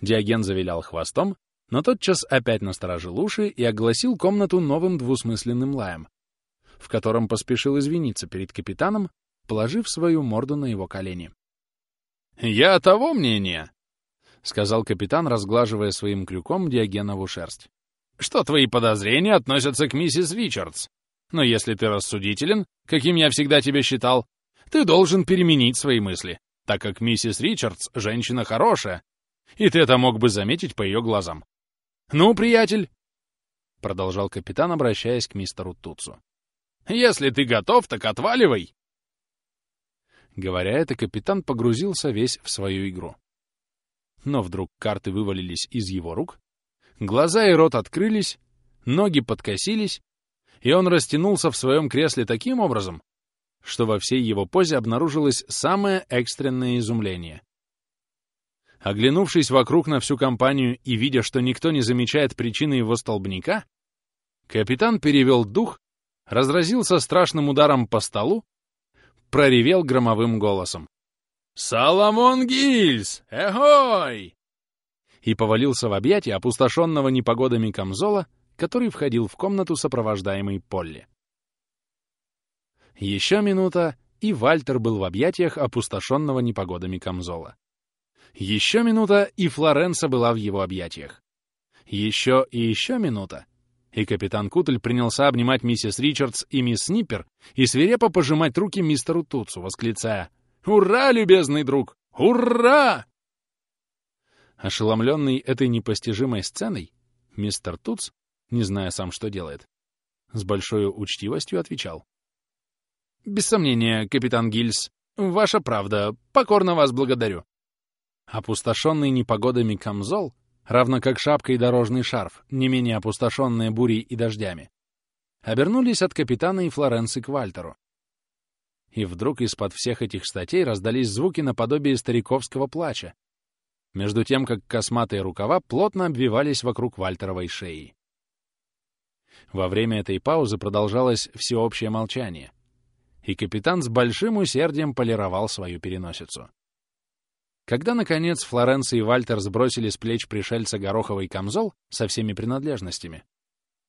Диоген завилял хвостом, но тотчас опять насторожил уши и огласил комнату новым двусмысленным лаем, в котором поспешил извиниться перед капитаном, положив свою морду на его колени. «Я того мнения», — сказал капитан, разглаживая своим крюком Диогенову шерсть. «Что твои подозрения относятся к миссис Ричардс? Но если ты рассудителен, каким я всегда тебя считал, ты должен переменить свои мысли, так как миссис Ричардс — женщина хорошая, и ты это мог бы заметить по ее глазам. Ну, приятель!» — продолжал капитан, обращаясь к мистеру Туцу. «Если ты готов, так отваливай!» Говоря это, капитан погрузился весь в свою игру. Но вдруг карты вывалились из его рук, глаза и рот открылись, ноги подкосились, и он растянулся в своем кресле таким образом, что во всей его позе обнаружилось самое экстренное изумление. Оглянувшись вокруг на всю компанию и видя, что никто не замечает причины его столбняка, капитан перевел дух, разразился страшным ударом по столу, проревел громовым голосом. «Соломон Гильз! Эгой!» И повалился в объятия опустошенного непогодами камзола, который входил в комнату, сопровождаемый Полли. Еще минута, и Вальтер был в объятиях опустошенного непогодами камзола. Еще минута, и Флоренса была в его объятиях. Еще и еще минута, и капитан Кутль принялся обнимать миссис Ричардс и мисс Сниппер и свирепо пожимать руки мистеру Туцу, восклицая Ура, любезный друг! Ура!» Ошеломленный этой непостижимой сценой, мистер Туц, не зная сам, что делает, с большой учтивостью отвечал. «Без сомнения, капитан Гильс, Ваша правда. Покорно вас благодарю. Опустошенный непогодами камзол, равно как шапка и дорожный шарф, не менее опустошенные бурей и дождями, обернулись от капитана и Флоренции к Вальтеру. И вдруг из-под всех этих статей раздались звуки наподобие стариковского плача, между тем, как косматые рукава плотно обвивались вокруг Вальтеровой шеи. Во время этой паузы продолжалось всеобщее молчание, и капитан с большим усердием полировал свою переносицу. Когда, наконец, Флоренция и Вальтер сбросили с плеч пришельца гороховый камзол со всеми принадлежностями,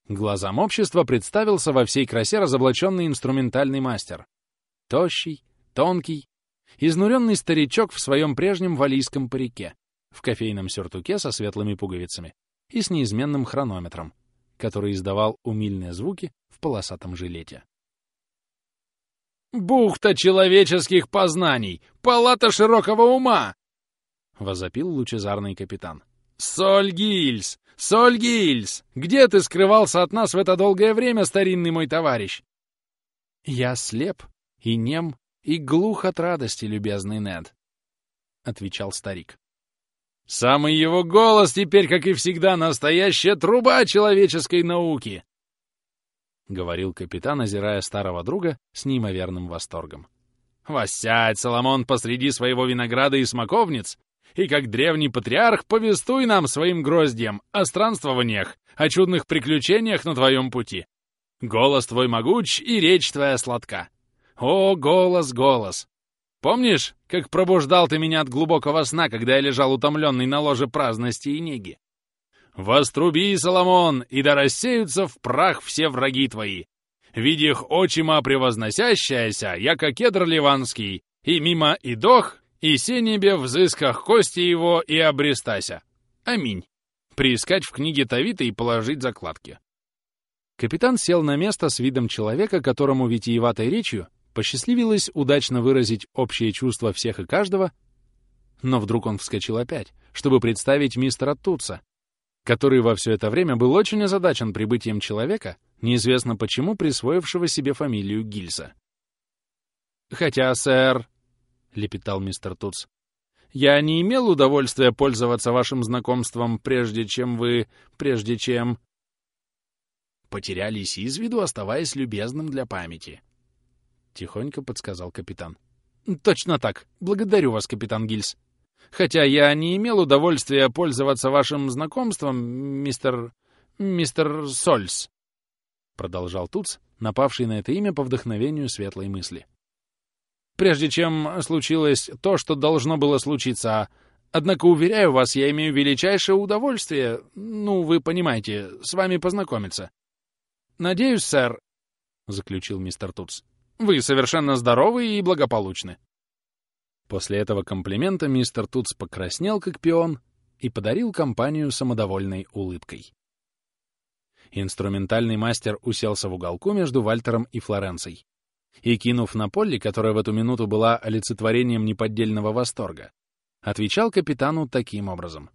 глазам общества представился во всей красе разоблаченный инструментальный мастер. Тощий, тонкий, изнуренный старичок в своем прежнем валийском парике, в кофейном сюртуке со светлыми пуговицами и с неизменным хронометром, который издавал умильные звуки в полосатом жилете. «Бухта человеческих познаний! Палата широкого ума!» — возопил лучезарный капитан. «Соль Гильз! Соль Гильз! Где ты скрывался от нас в это долгое время, старинный мой товарищ?» «Я слеп и нем и глух от радости, любезный Нед», — отвечал старик. Самый его голос теперь, как и всегда, настоящая труба человеческой науки!» — говорил капитан, озирая старого друга с неимоверным восторгом. «Воссядь, Соломон, посреди своего винограда и смоковниц, и, как древний патриарх, повествуй нам своим гроздьям о странствованиях, о чудных приключениях на твоем пути. Голос твой могуч и речь твоя сладка. О, голос, голос! Помнишь, как пробуждал ты меня от глубокого сна, когда я лежал утомленный на ложе праздности и неги? Воструби, Соломон, и да рассеются в прах все враги твои. Видь их очима превозносящаяся, яко кедр ливанский, и мимо и дох, и се небе взысках кости его и обрестася. Аминь. Приискать в книге Тавита и положить закладки. Капитан сел на место с видом человека, которому витиеватой речью посчастливилось удачно выразить общее чувство всех и каждого, но вдруг он вскочил опять, чтобы представить мистера Тутса, который во все это время был очень озадачен прибытием человека, неизвестно почему присвоившего себе фамилию Гильса. «Хотя, сэр», — лепетал мистер Тутс, — «я не имел удовольствия пользоваться вашим знакомством, прежде чем вы... прежде чем...» Потерялись из виду, оставаясь любезным для памяти, — тихонько подсказал капитан. «Точно так. Благодарю вас, капитан Гильс. Хотя я не имел удовольствия пользоваться вашим знакомством, мистер... мистер Сольс», — продолжал Туц, напавший на это имя по вдохновению светлой мысли. «Прежде чем случилось то, что должно было случиться, однако, уверяю вас, я имею величайшее удовольствие, ну, вы понимаете, с вами познакомиться». «Надеюсь, сэр», — заключил мистер Туц, вы совершенно здоровы и благополучны». После этого комплимента мистер Туц покраснел, как пион, и подарил компанию самодовольной улыбкой. Инструментальный мастер уселся в уголку между Вальтером и Флоренцией и, кинув на Полли, которая в эту минуту была олицетворением неподдельного восторга, отвечал капитану таким образом.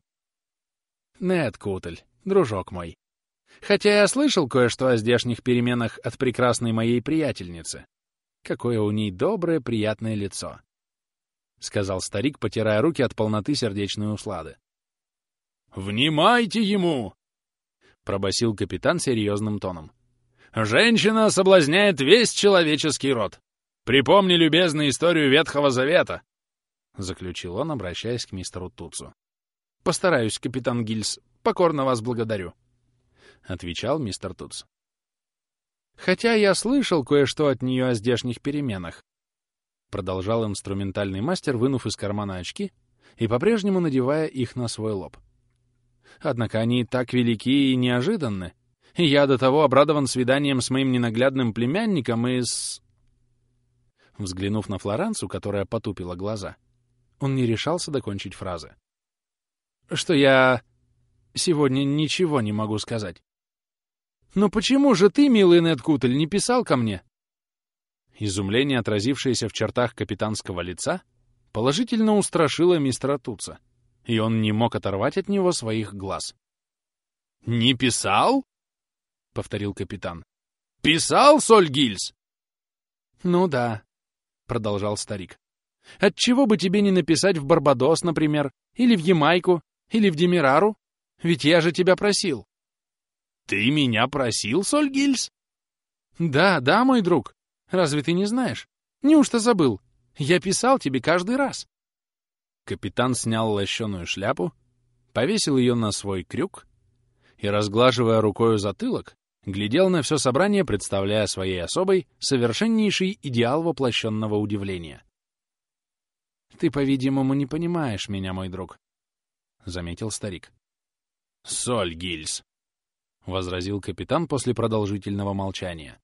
«Нет, Кутль, дружок мой, хотя я слышал кое-что о здешних переменах от прекрасной моей приятельницы, Какое у ней доброе, приятное лицо!» — сказал старик, потирая руки от полноты сердечной услады. «Внимайте ему!» — пробасил капитан серьезным тоном. «Женщина соблазняет весь человеческий род. Припомни любезную историю Ветхого Завета!» — заключил он, обращаясь к мистеру Туцу. «Постараюсь, капитан Гильс. Покорно вас благодарю», — отвечал мистер Туц. Хотя я слышал кое-что от нее о здешних переменах. Продолжал инструментальный мастер, вынув из кармана очки и по-прежнему надевая их на свой лоб. Однако они так велики и неожиданны. Я до того обрадован свиданием с моим ненаглядным племянником и с... Взглянув на Флоранцу, которая потупила глаза, он не решался докончить фразы. Что я сегодня ничего не могу сказать. «Но почему же ты, милый Нед Кутль, не писал ко мне?» Изумление, отразившееся в чертах капитанского лица, положительно устрашило мистера Туца, и он не мог оторвать от него своих глаз. «Не писал?» — повторил капитан. «Писал, Соль Гильз?» «Ну да», — продолжал старик. Отчего бы тебе не написать в Барбадос, например, или в Ямайку, или в Демирару? Ведь я же тебя просил. Ты меня просил, Сольгильс? Да, да, мой друг. Разве ты не знаешь? Неужто забыл? Я писал тебе каждый раз. Капитан снял лощеную шляпу, повесил ее на свой крюк и, разглаживая рукою затылок, глядел на все собрание, представляя своей особой совершеннейший идеал воплощенного удивления. «Ты, по-видимому, не понимаешь меня, мой друг», — заметил старик. «Соль, Гильз», — возразил капитан после продолжительного молчания.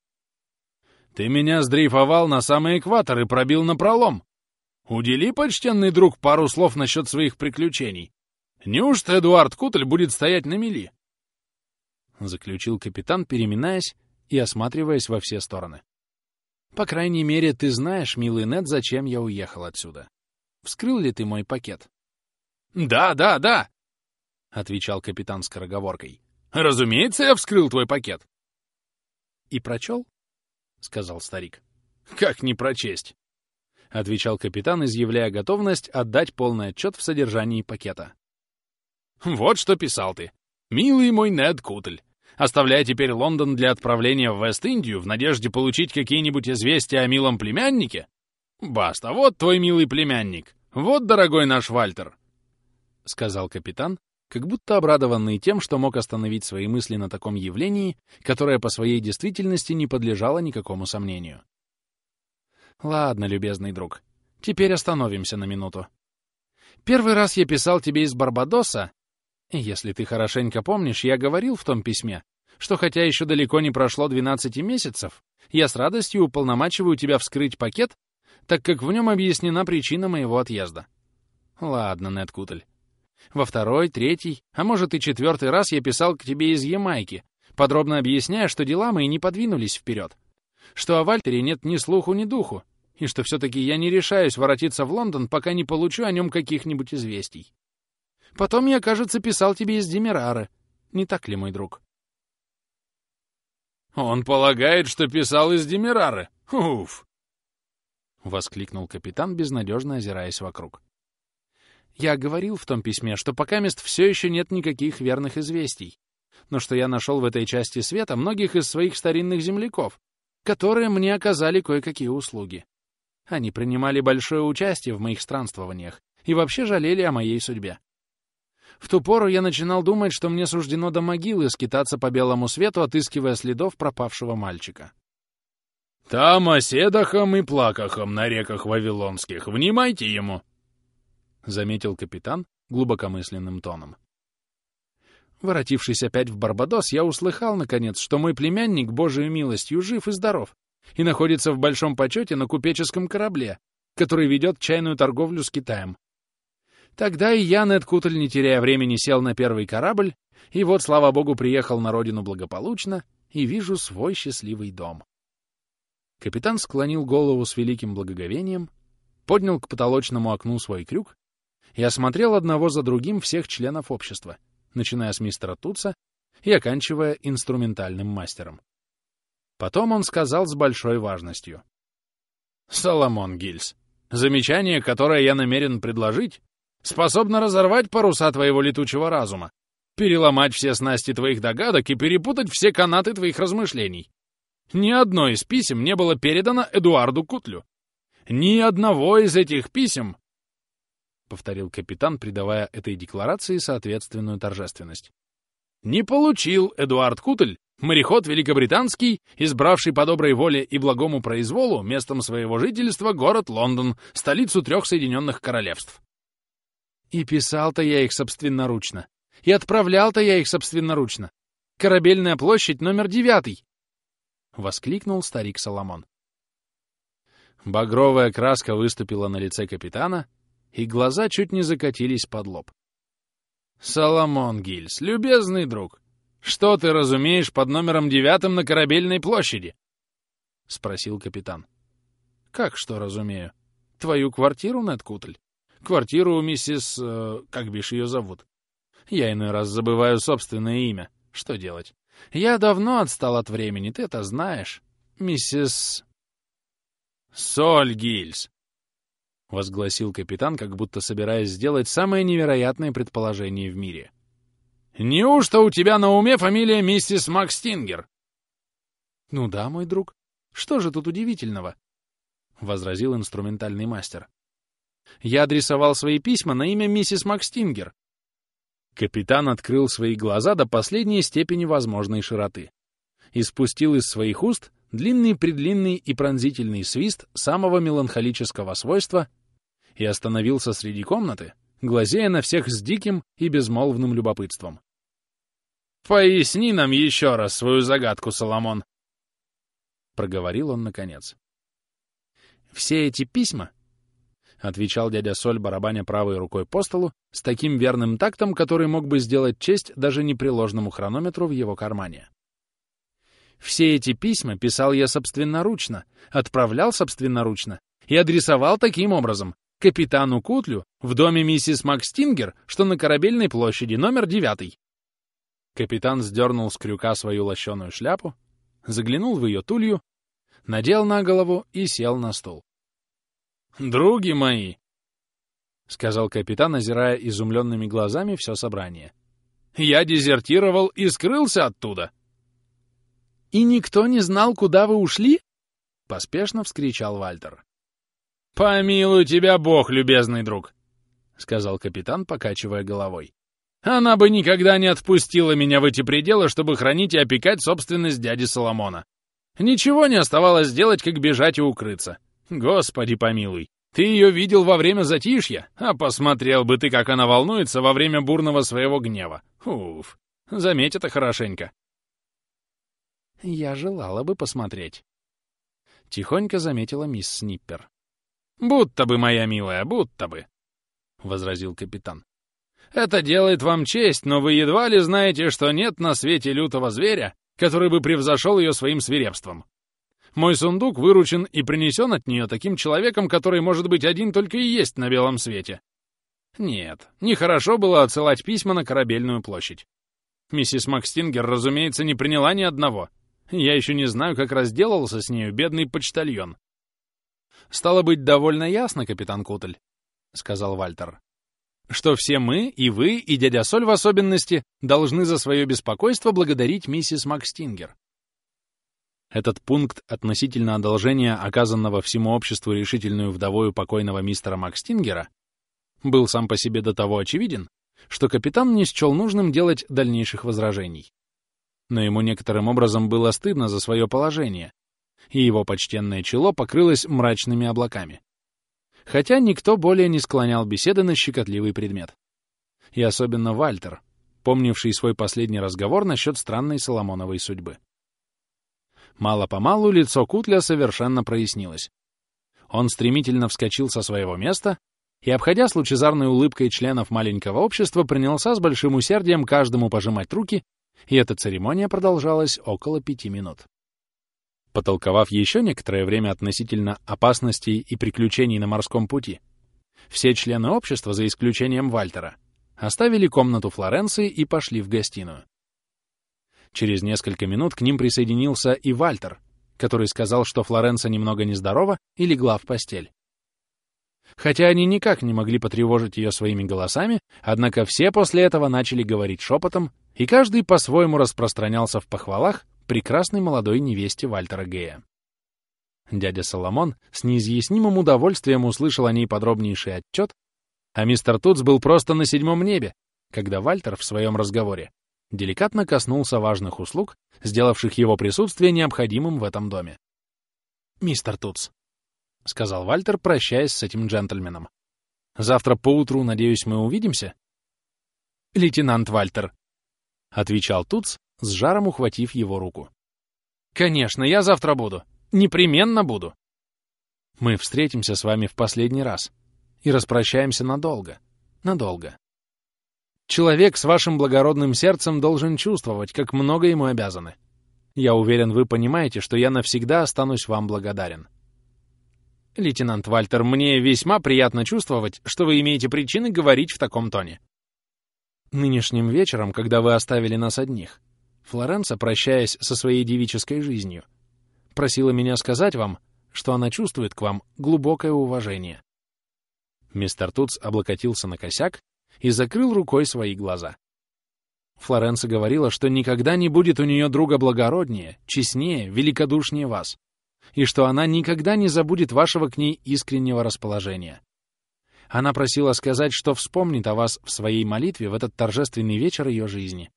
«Ты меня сдрейфовал на самый экватор и пробил на пролом. Удели, почтенный друг, пару слов насчет своих приключений. Неужто Эдуард Кутль будет стоять на мели?» Заключил капитан, переминаясь и осматриваясь во все стороны. «По крайней мере, ты знаешь, милый Нед, зачем я уехал отсюда. Вскрыл ли ты мой пакет?» «Да, да, да!» — отвечал капитан скороговоркой. «Разумеется, я вскрыл твой пакет». «И прочел?» — сказал старик. «Как не прочесть?» — отвечал капитан, изъявляя готовность отдать полный отчет в содержании пакета. «Вот что писал ты. Милый мой Нед Кутль, оставляя теперь Лондон для отправления в Вест-Индию в надежде получить какие-нибудь известия о милом племяннике? Баста, вот твой милый племянник. Вот, дорогой наш Вальтер!» — сказал капитан, как будто обрадованный тем, что мог остановить свои мысли на таком явлении, которое по своей действительности не подлежало никакому сомнению. Ладно, любезный друг, теперь остановимся на минуту. Первый раз я писал тебе из Барбадоса, и если ты хорошенько помнишь, я говорил в том письме, что хотя еще далеко не прошло 12 месяцев, я с радостью уполномачиваю тебя вскрыть пакет, так как в нем объяснена причина моего отъезда. Ладно, Нед Кутль. Во второй, третий, а может и четвертый раз я писал к тебе из Ямайки, подробно объясняя, что дела мои не подвинулись вперед, что о Вальтере нет ни слуху, ни духу, и что все-таки я не решаюсь воротиться в Лондон, пока не получу о нем каких-нибудь известий. Потом я, кажется, писал тебе из Демирары. Не так ли, мой друг? «Он полагает, что писал из Демирары. Уф!» — воскликнул капитан, безнадежно озираясь вокруг. «Я говорил в том письме, что пока мест все еще нет никаких верных известий, но что я нашел в этой части света многих из своих старинных земляков, которые мне оказали кое-какие услуги. Они принимали большое участие в моих странствованиях и вообще жалели о моей судьбе. В ту пору я начинал думать, что мне суждено до могилы скитаться по белому свету, отыскивая следов пропавшего мальчика. «Там оседахом и плакахом на реках Вавилонских. Внимайте ему!» — заметил капитан глубокомысленным тоном. Воротившись опять в Барбадос, я услыхал, наконец, что мой племянник, Божию милостью, жив и здоров, и находится в большом почете на купеческом корабле, который ведет чайную торговлю с Китаем. Тогда и я, Нед Кутль, не теряя времени, сел на первый корабль, и вот, слава богу, приехал на родину благополучно и вижу свой счастливый дом. Капитан склонил голову с великим благоговением, поднял к потолочному окну свой крюк и осмотрел одного за другим всех членов общества, начиная с мистера Туца и оканчивая инструментальным мастером. Потом он сказал с большой важностью. «Соломон Гильс, замечание, которое я намерен предложить, способно разорвать паруса твоего летучего разума, переломать все снасти твоих догадок и перепутать все канаты твоих размышлений. Ни одно из писем не было передано Эдуарду Кутлю. Ни одного из этих писем, — повторил капитан, придавая этой декларации соответственную торжественность. Не получил Эдуард Кутль Мореход великобританский, избравший по доброй воле и благому произволу местом своего жительства город Лондон, столицу трех Соединенных Королевств. И писал-то я их собственноручно. И отправлял-то я их собственноручно. Корабельная площадь номер девятый. Воскликнул старик Соломон. Багровая краска выступила на лице капитана, и глаза чуть не закатились под лоб. «Соломон Гильс, любезный друг, «Что ты разумеешь под номером девятым на Корабельной площади?» — спросил капитан. «Как что разумею? Твою квартиру, Нед Кутль? Квартиру у миссис... Э, как бишь ее зовут? Я иной раз забываю собственное имя. Что делать? Я давно отстал от времени, ты это знаешь. Миссис... Соль Гильз. — возгласил капитан, как будто собираясь сделать самое невероятное предположение в мире. «Неужто у тебя на уме фамилия миссис Макстингер?» «Ну да, мой друг. Что же тут удивительного?» — возразил инструментальный мастер. «Я адресовал свои письма на имя миссис Макстингер». Капитан открыл свои глаза до последней степени возможной широты и спустил из своих уст длинный-предлинный и пронзительный свист самого меланхолического свойства и остановился среди комнаты, глазея на всех с диким и безмолвным любопытством. «Поясни нам еще раз свою загадку, Соломон!» — проговорил он наконец. «Все эти письма», — отвечал дядя Соль, барабаня правой рукой по столу, с таким верным тактом, который мог бы сделать честь даже непреложному хронометру в его кармане. «Все эти письма писал я собственноручно, отправлял собственноручно и адресовал таким образом капитану Кутлю в доме миссис Макстингер, что на Корабельной площади, номер девятый. Капитан сдернул с крюка свою лощеную шляпу, заглянул в ее тулью, надел на голову и сел на стул. «Други мои!» — сказал капитан, озирая изумленными глазами все собрание. «Я дезертировал и скрылся оттуда!» «И никто не знал, куда вы ушли?» — поспешно вскричал Вальтер. «Помилуй тебя Бог, любезный друг!» — сказал капитан, покачивая головой. «Она бы никогда не отпустила меня в эти пределы, чтобы хранить и опекать собственность дяди Соломона. Ничего не оставалось делать, как бежать и укрыться. Господи помилуй, ты ее видел во время затишья, а посмотрел бы ты, как она волнуется во время бурного своего гнева. Уф, заметь это хорошенько». «Я желала бы посмотреть», — тихонько заметила мисс Сниппер. «Будто бы, моя милая, будто бы», — возразил капитан. «Это делает вам честь, но вы едва ли знаете, что нет на свете лютого зверя, который бы превзошел ее своим свирепством. Мой сундук выручен и принесен от нее таким человеком, который, может быть, один только и есть на белом свете. Нет, нехорошо было отсылать письма на Корабельную площадь. Миссис Макстингер, разумеется, не приняла ни одного. Я еще не знаю, как разделался с нею бедный почтальон. «Стало быть, довольно ясно, капитан Кутль», — сказал Вальтер, «что все мы, и вы, и дядя Соль в особенности, должны за свое беспокойство благодарить миссис Макстингер». Этот пункт относительно одолжения, оказанного всему обществу решительную вдовою покойного мистера Макстингера, был сам по себе до того очевиден, что капитан не счел нужным делать дальнейших возражений. Но ему некоторым образом было стыдно за свое положение, и его почтенное чело покрылось мрачными облаками. Хотя никто более не склонял беседы на щекотливый предмет. И особенно Вальтер, помнивший свой последний разговор насчет странной Соломоновой судьбы. Мало-помалу лицо Кутля совершенно прояснилось. Он стремительно вскочил со своего места и, обходя с лучезарной улыбкой членов маленького общества, принялся с большим усердием каждому пожимать руки, и эта церемония продолжалась около пяти минут. Потолковав еще некоторое время относительно опасностей и приключений на морском пути, все члены общества, за исключением Вальтера, оставили комнату Флоренции и пошли в гостиную. Через несколько минут к ним присоединился и Вальтер, который сказал, что Флоренция немного нездорова и легла в постель. Хотя они никак не могли потревожить ее своими голосами, однако все после этого начали говорить шепотом, и каждый по-своему распространялся в похвалах прекрасной молодой невесте Вальтера Гея. Дядя Соломон с неизъяснимым удовольствием услышал о ней подробнейший отчет, а мистер Тутс был просто на седьмом небе, когда Вальтер в своем разговоре деликатно коснулся важных услуг, сделавших его присутствие необходимым в этом доме. «Мистер Тутс», — сказал Вальтер, прощаясь с этим джентльменом, — «завтра поутру, надеюсь, мы увидимся?» «Лейтенант Вальтер», — отвечал Тутс, с жаром ухватив его руку. «Конечно, я завтра буду. Непременно буду. Мы встретимся с вами в последний раз и распрощаемся надолго. Надолго. Человек с вашим благородным сердцем должен чувствовать, как много ему обязаны. Я уверен, вы понимаете, что я навсегда останусь вам благодарен. Лейтенант Вальтер, мне весьма приятно чувствовать, что вы имеете причины говорить в таком тоне. Нынешним вечером, когда вы оставили нас одних, Флоренса, прощаясь со своей девической жизнью, просила меня сказать вам, что она чувствует к вам глубокое уважение. Мистер Туц облокотился на косяк и закрыл рукой свои глаза. Флоренса говорила, что никогда не будет у нее друга благороднее, честнее, великодушнее вас, и что она никогда не забудет вашего к ней искреннего расположения. Она просила сказать, что вспомнит о вас в своей молитве в этот торжественный вечер ее жизни,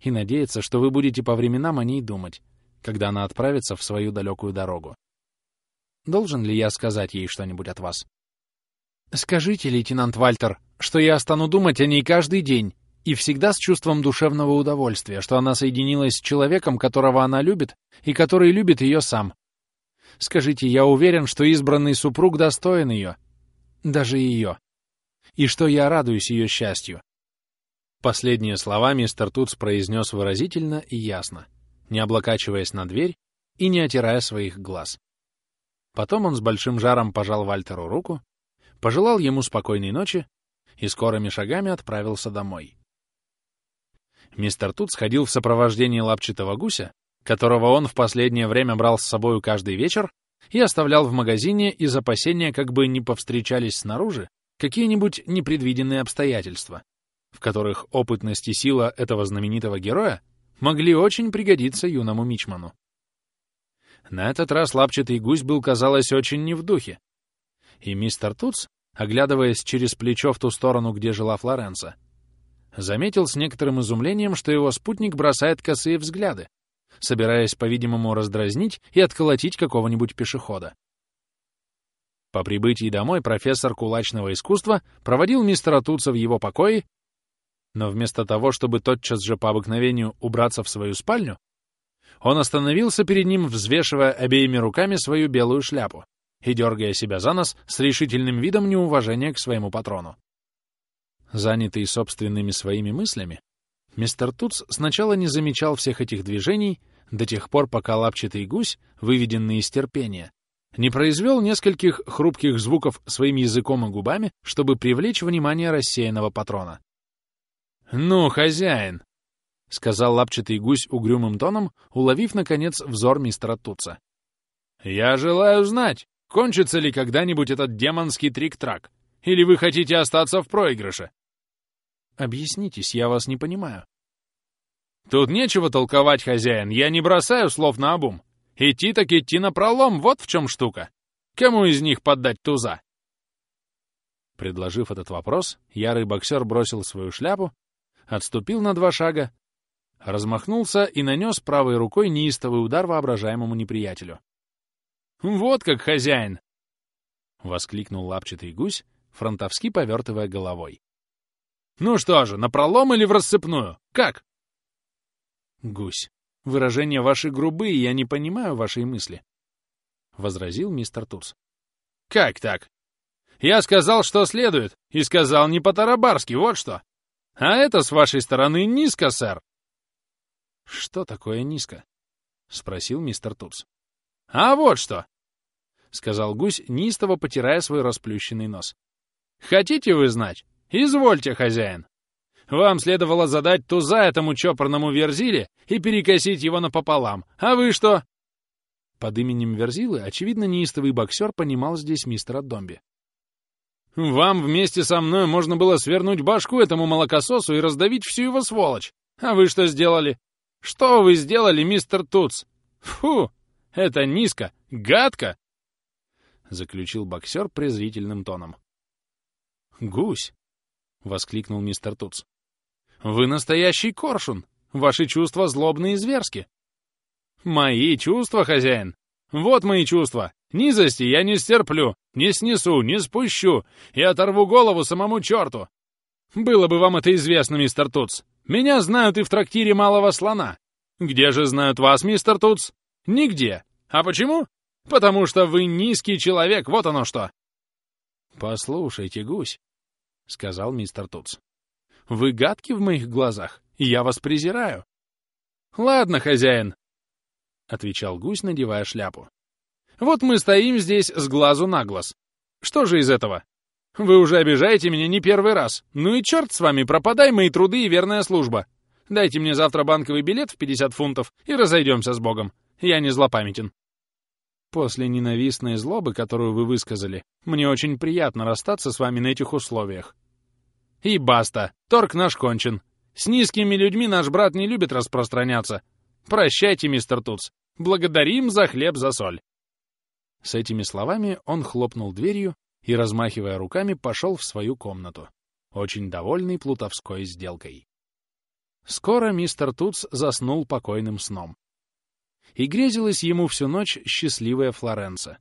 и надеется, что вы будете по временам о ней думать, когда она отправится в свою далекую дорогу. Должен ли я сказать ей что-нибудь от вас? Скажите, лейтенант Вальтер, что я стану думать о ней каждый день и всегда с чувством душевного удовольствия, что она соединилась с человеком, которого она любит, и который любит ее сам. Скажите, я уверен, что избранный супруг достоин ее, даже ее, и что я радуюсь ее счастью. Последние слова мистер Тутс произнес выразительно и ясно, не облокачиваясь на дверь и не отирая своих глаз. Потом он с большим жаром пожал Вальтеру руку, пожелал ему спокойной ночи и скорыми шагами отправился домой. Мистер Тут сходил в сопровождении лапчатого гуся, которого он в последнее время брал с собою каждый вечер и оставлял в магазине из опасения, как бы не повстречались снаружи какие-нибудь непредвиденные обстоятельства, в которых опытность и сила этого знаменитого героя могли очень пригодиться юному Мичману. На этот раз лапчатый гусь был, казалось, очень не в духе. И мистер Туц, оглядываясь через плечо в ту сторону, где жила Флоренса, заметил с некоторым изумлением, что его спутник бросает косые взгляды, собираясь, по-видимому, раздразнить и отколотить какого-нибудь пешехода. По прибытии домой профессор кулачного искусства проводил мистера Туца в его покое, но вместо того, чтобы тотчас же по обыкновению убраться в свою спальню, он остановился перед ним, взвешивая обеими руками свою белую шляпу и дергая себя за нос с решительным видом неуважения к своему патрону. Занятый собственными своими мыслями, мистер Туц сначала не замечал всех этих движений до тех пор, пока лапчатый гусь, выведенный из терпения, не произвел нескольких хрупких звуков своим языком и губами, чтобы привлечь внимание рассеянного патрона. «Ну, хозяин!» — сказал лапчатый гусь угрюмым тоном, уловив, наконец, взор мистера Туца. «Я желаю знать, кончится ли когда-нибудь этот демонский трик-трак, или вы хотите остаться в проигрыше?» «Объяснитесь, я вас не понимаю». «Тут нечего толковать, хозяин, я не бросаю слов на обум. Идти так идти на пролом, вот в чем штука. Кому из них поддать туза?» Предложив этот вопрос, ярый боксер бросил свою шляпу, отступил на два шага размахнулся и нанес правой рукой неистовый удар воображаемому неприятелю. «Вот как хозяин!» — воскликнул лапчатый гусь, фронтовски повертывая головой. «Ну что же, на пролом или в рассыпную? Как?» «Гусь, выражения ваши грубые, я не понимаю вашей мысли», — возразил мистер Турс. «Как так? Я сказал, что следует, и сказал не по-тарабарски, вот что. А это с вашей стороны низко, сэр. «Что такое низко?» — спросил мистер Тутс. «А вот что!» — сказал гусь, неистово потирая свой расплющенный нос. «Хотите вы знать? Извольте, хозяин! Вам следовало задать туза этому чопорному Верзиле и перекосить его напополам. А вы что?» Под именем Верзилы, очевидно, неистовый боксер понимал здесь мистера Домби. «Вам вместе со мной можно было свернуть башку этому молокососу и раздавить всю его сволочь. А вы что сделали? Что вы сделали, мистер Туц? Фу! Это низко! Гадко!» Заключил боксер презрительным тоном. «Гусь!» — воскликнул мистер Туц. «Вы настоящий коршун! Ваши чувства злобные зверски!» «Мои чувства, хозяин! Вот мои чувства! Низости я не стерплю, не снесу, не спущу и оторву голову самому черту! Было бы вам это известно, мистер Туц! Меня знают и в трактире Малого Слона. Где же знают вас, мистер Туц? Нигде. А почему? Потому что вы низкий человек, вот оно что. Послушайте, гусь, — сказал мистер Туц. Вы гадки в моих глазах, и я вас презираю. Ладно, хозяин, — отвечал гусь, надевая шляпу. Вот мы стоим здесь с глазу на глаз. Что же из этого? Вы уже обижаете меня не первый раз. Ну и черт с вами, пропадай мои труды и верная служба. Дайте мне завтра банковый билет в 50 фунтов и разойдемся с Богом. Я не злопамятен. После ненавистной злобы, которую вы высказали, мне очень приятно расстаться с вами на этих условиях. И баста! Торг наш кончен. С низкими людьми наш брат не любит распространяться. Прощайте, мистер Туц. Благодарим за хлеб, за соль. С этими словами он хлопнул дверью и, размахивая руками, пошел в свою комнату, очень довольный плутовской сделкой. Скоро мистер Туц заснул покойным сном. И грезилась ему всю ночь счастливая Флоренса,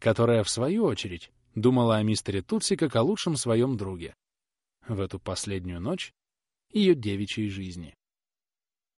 которая, в свою очередь, думала о мистере Тутси как о лучшем своем друге. В эту последнюю ночь ее девичьей жизни.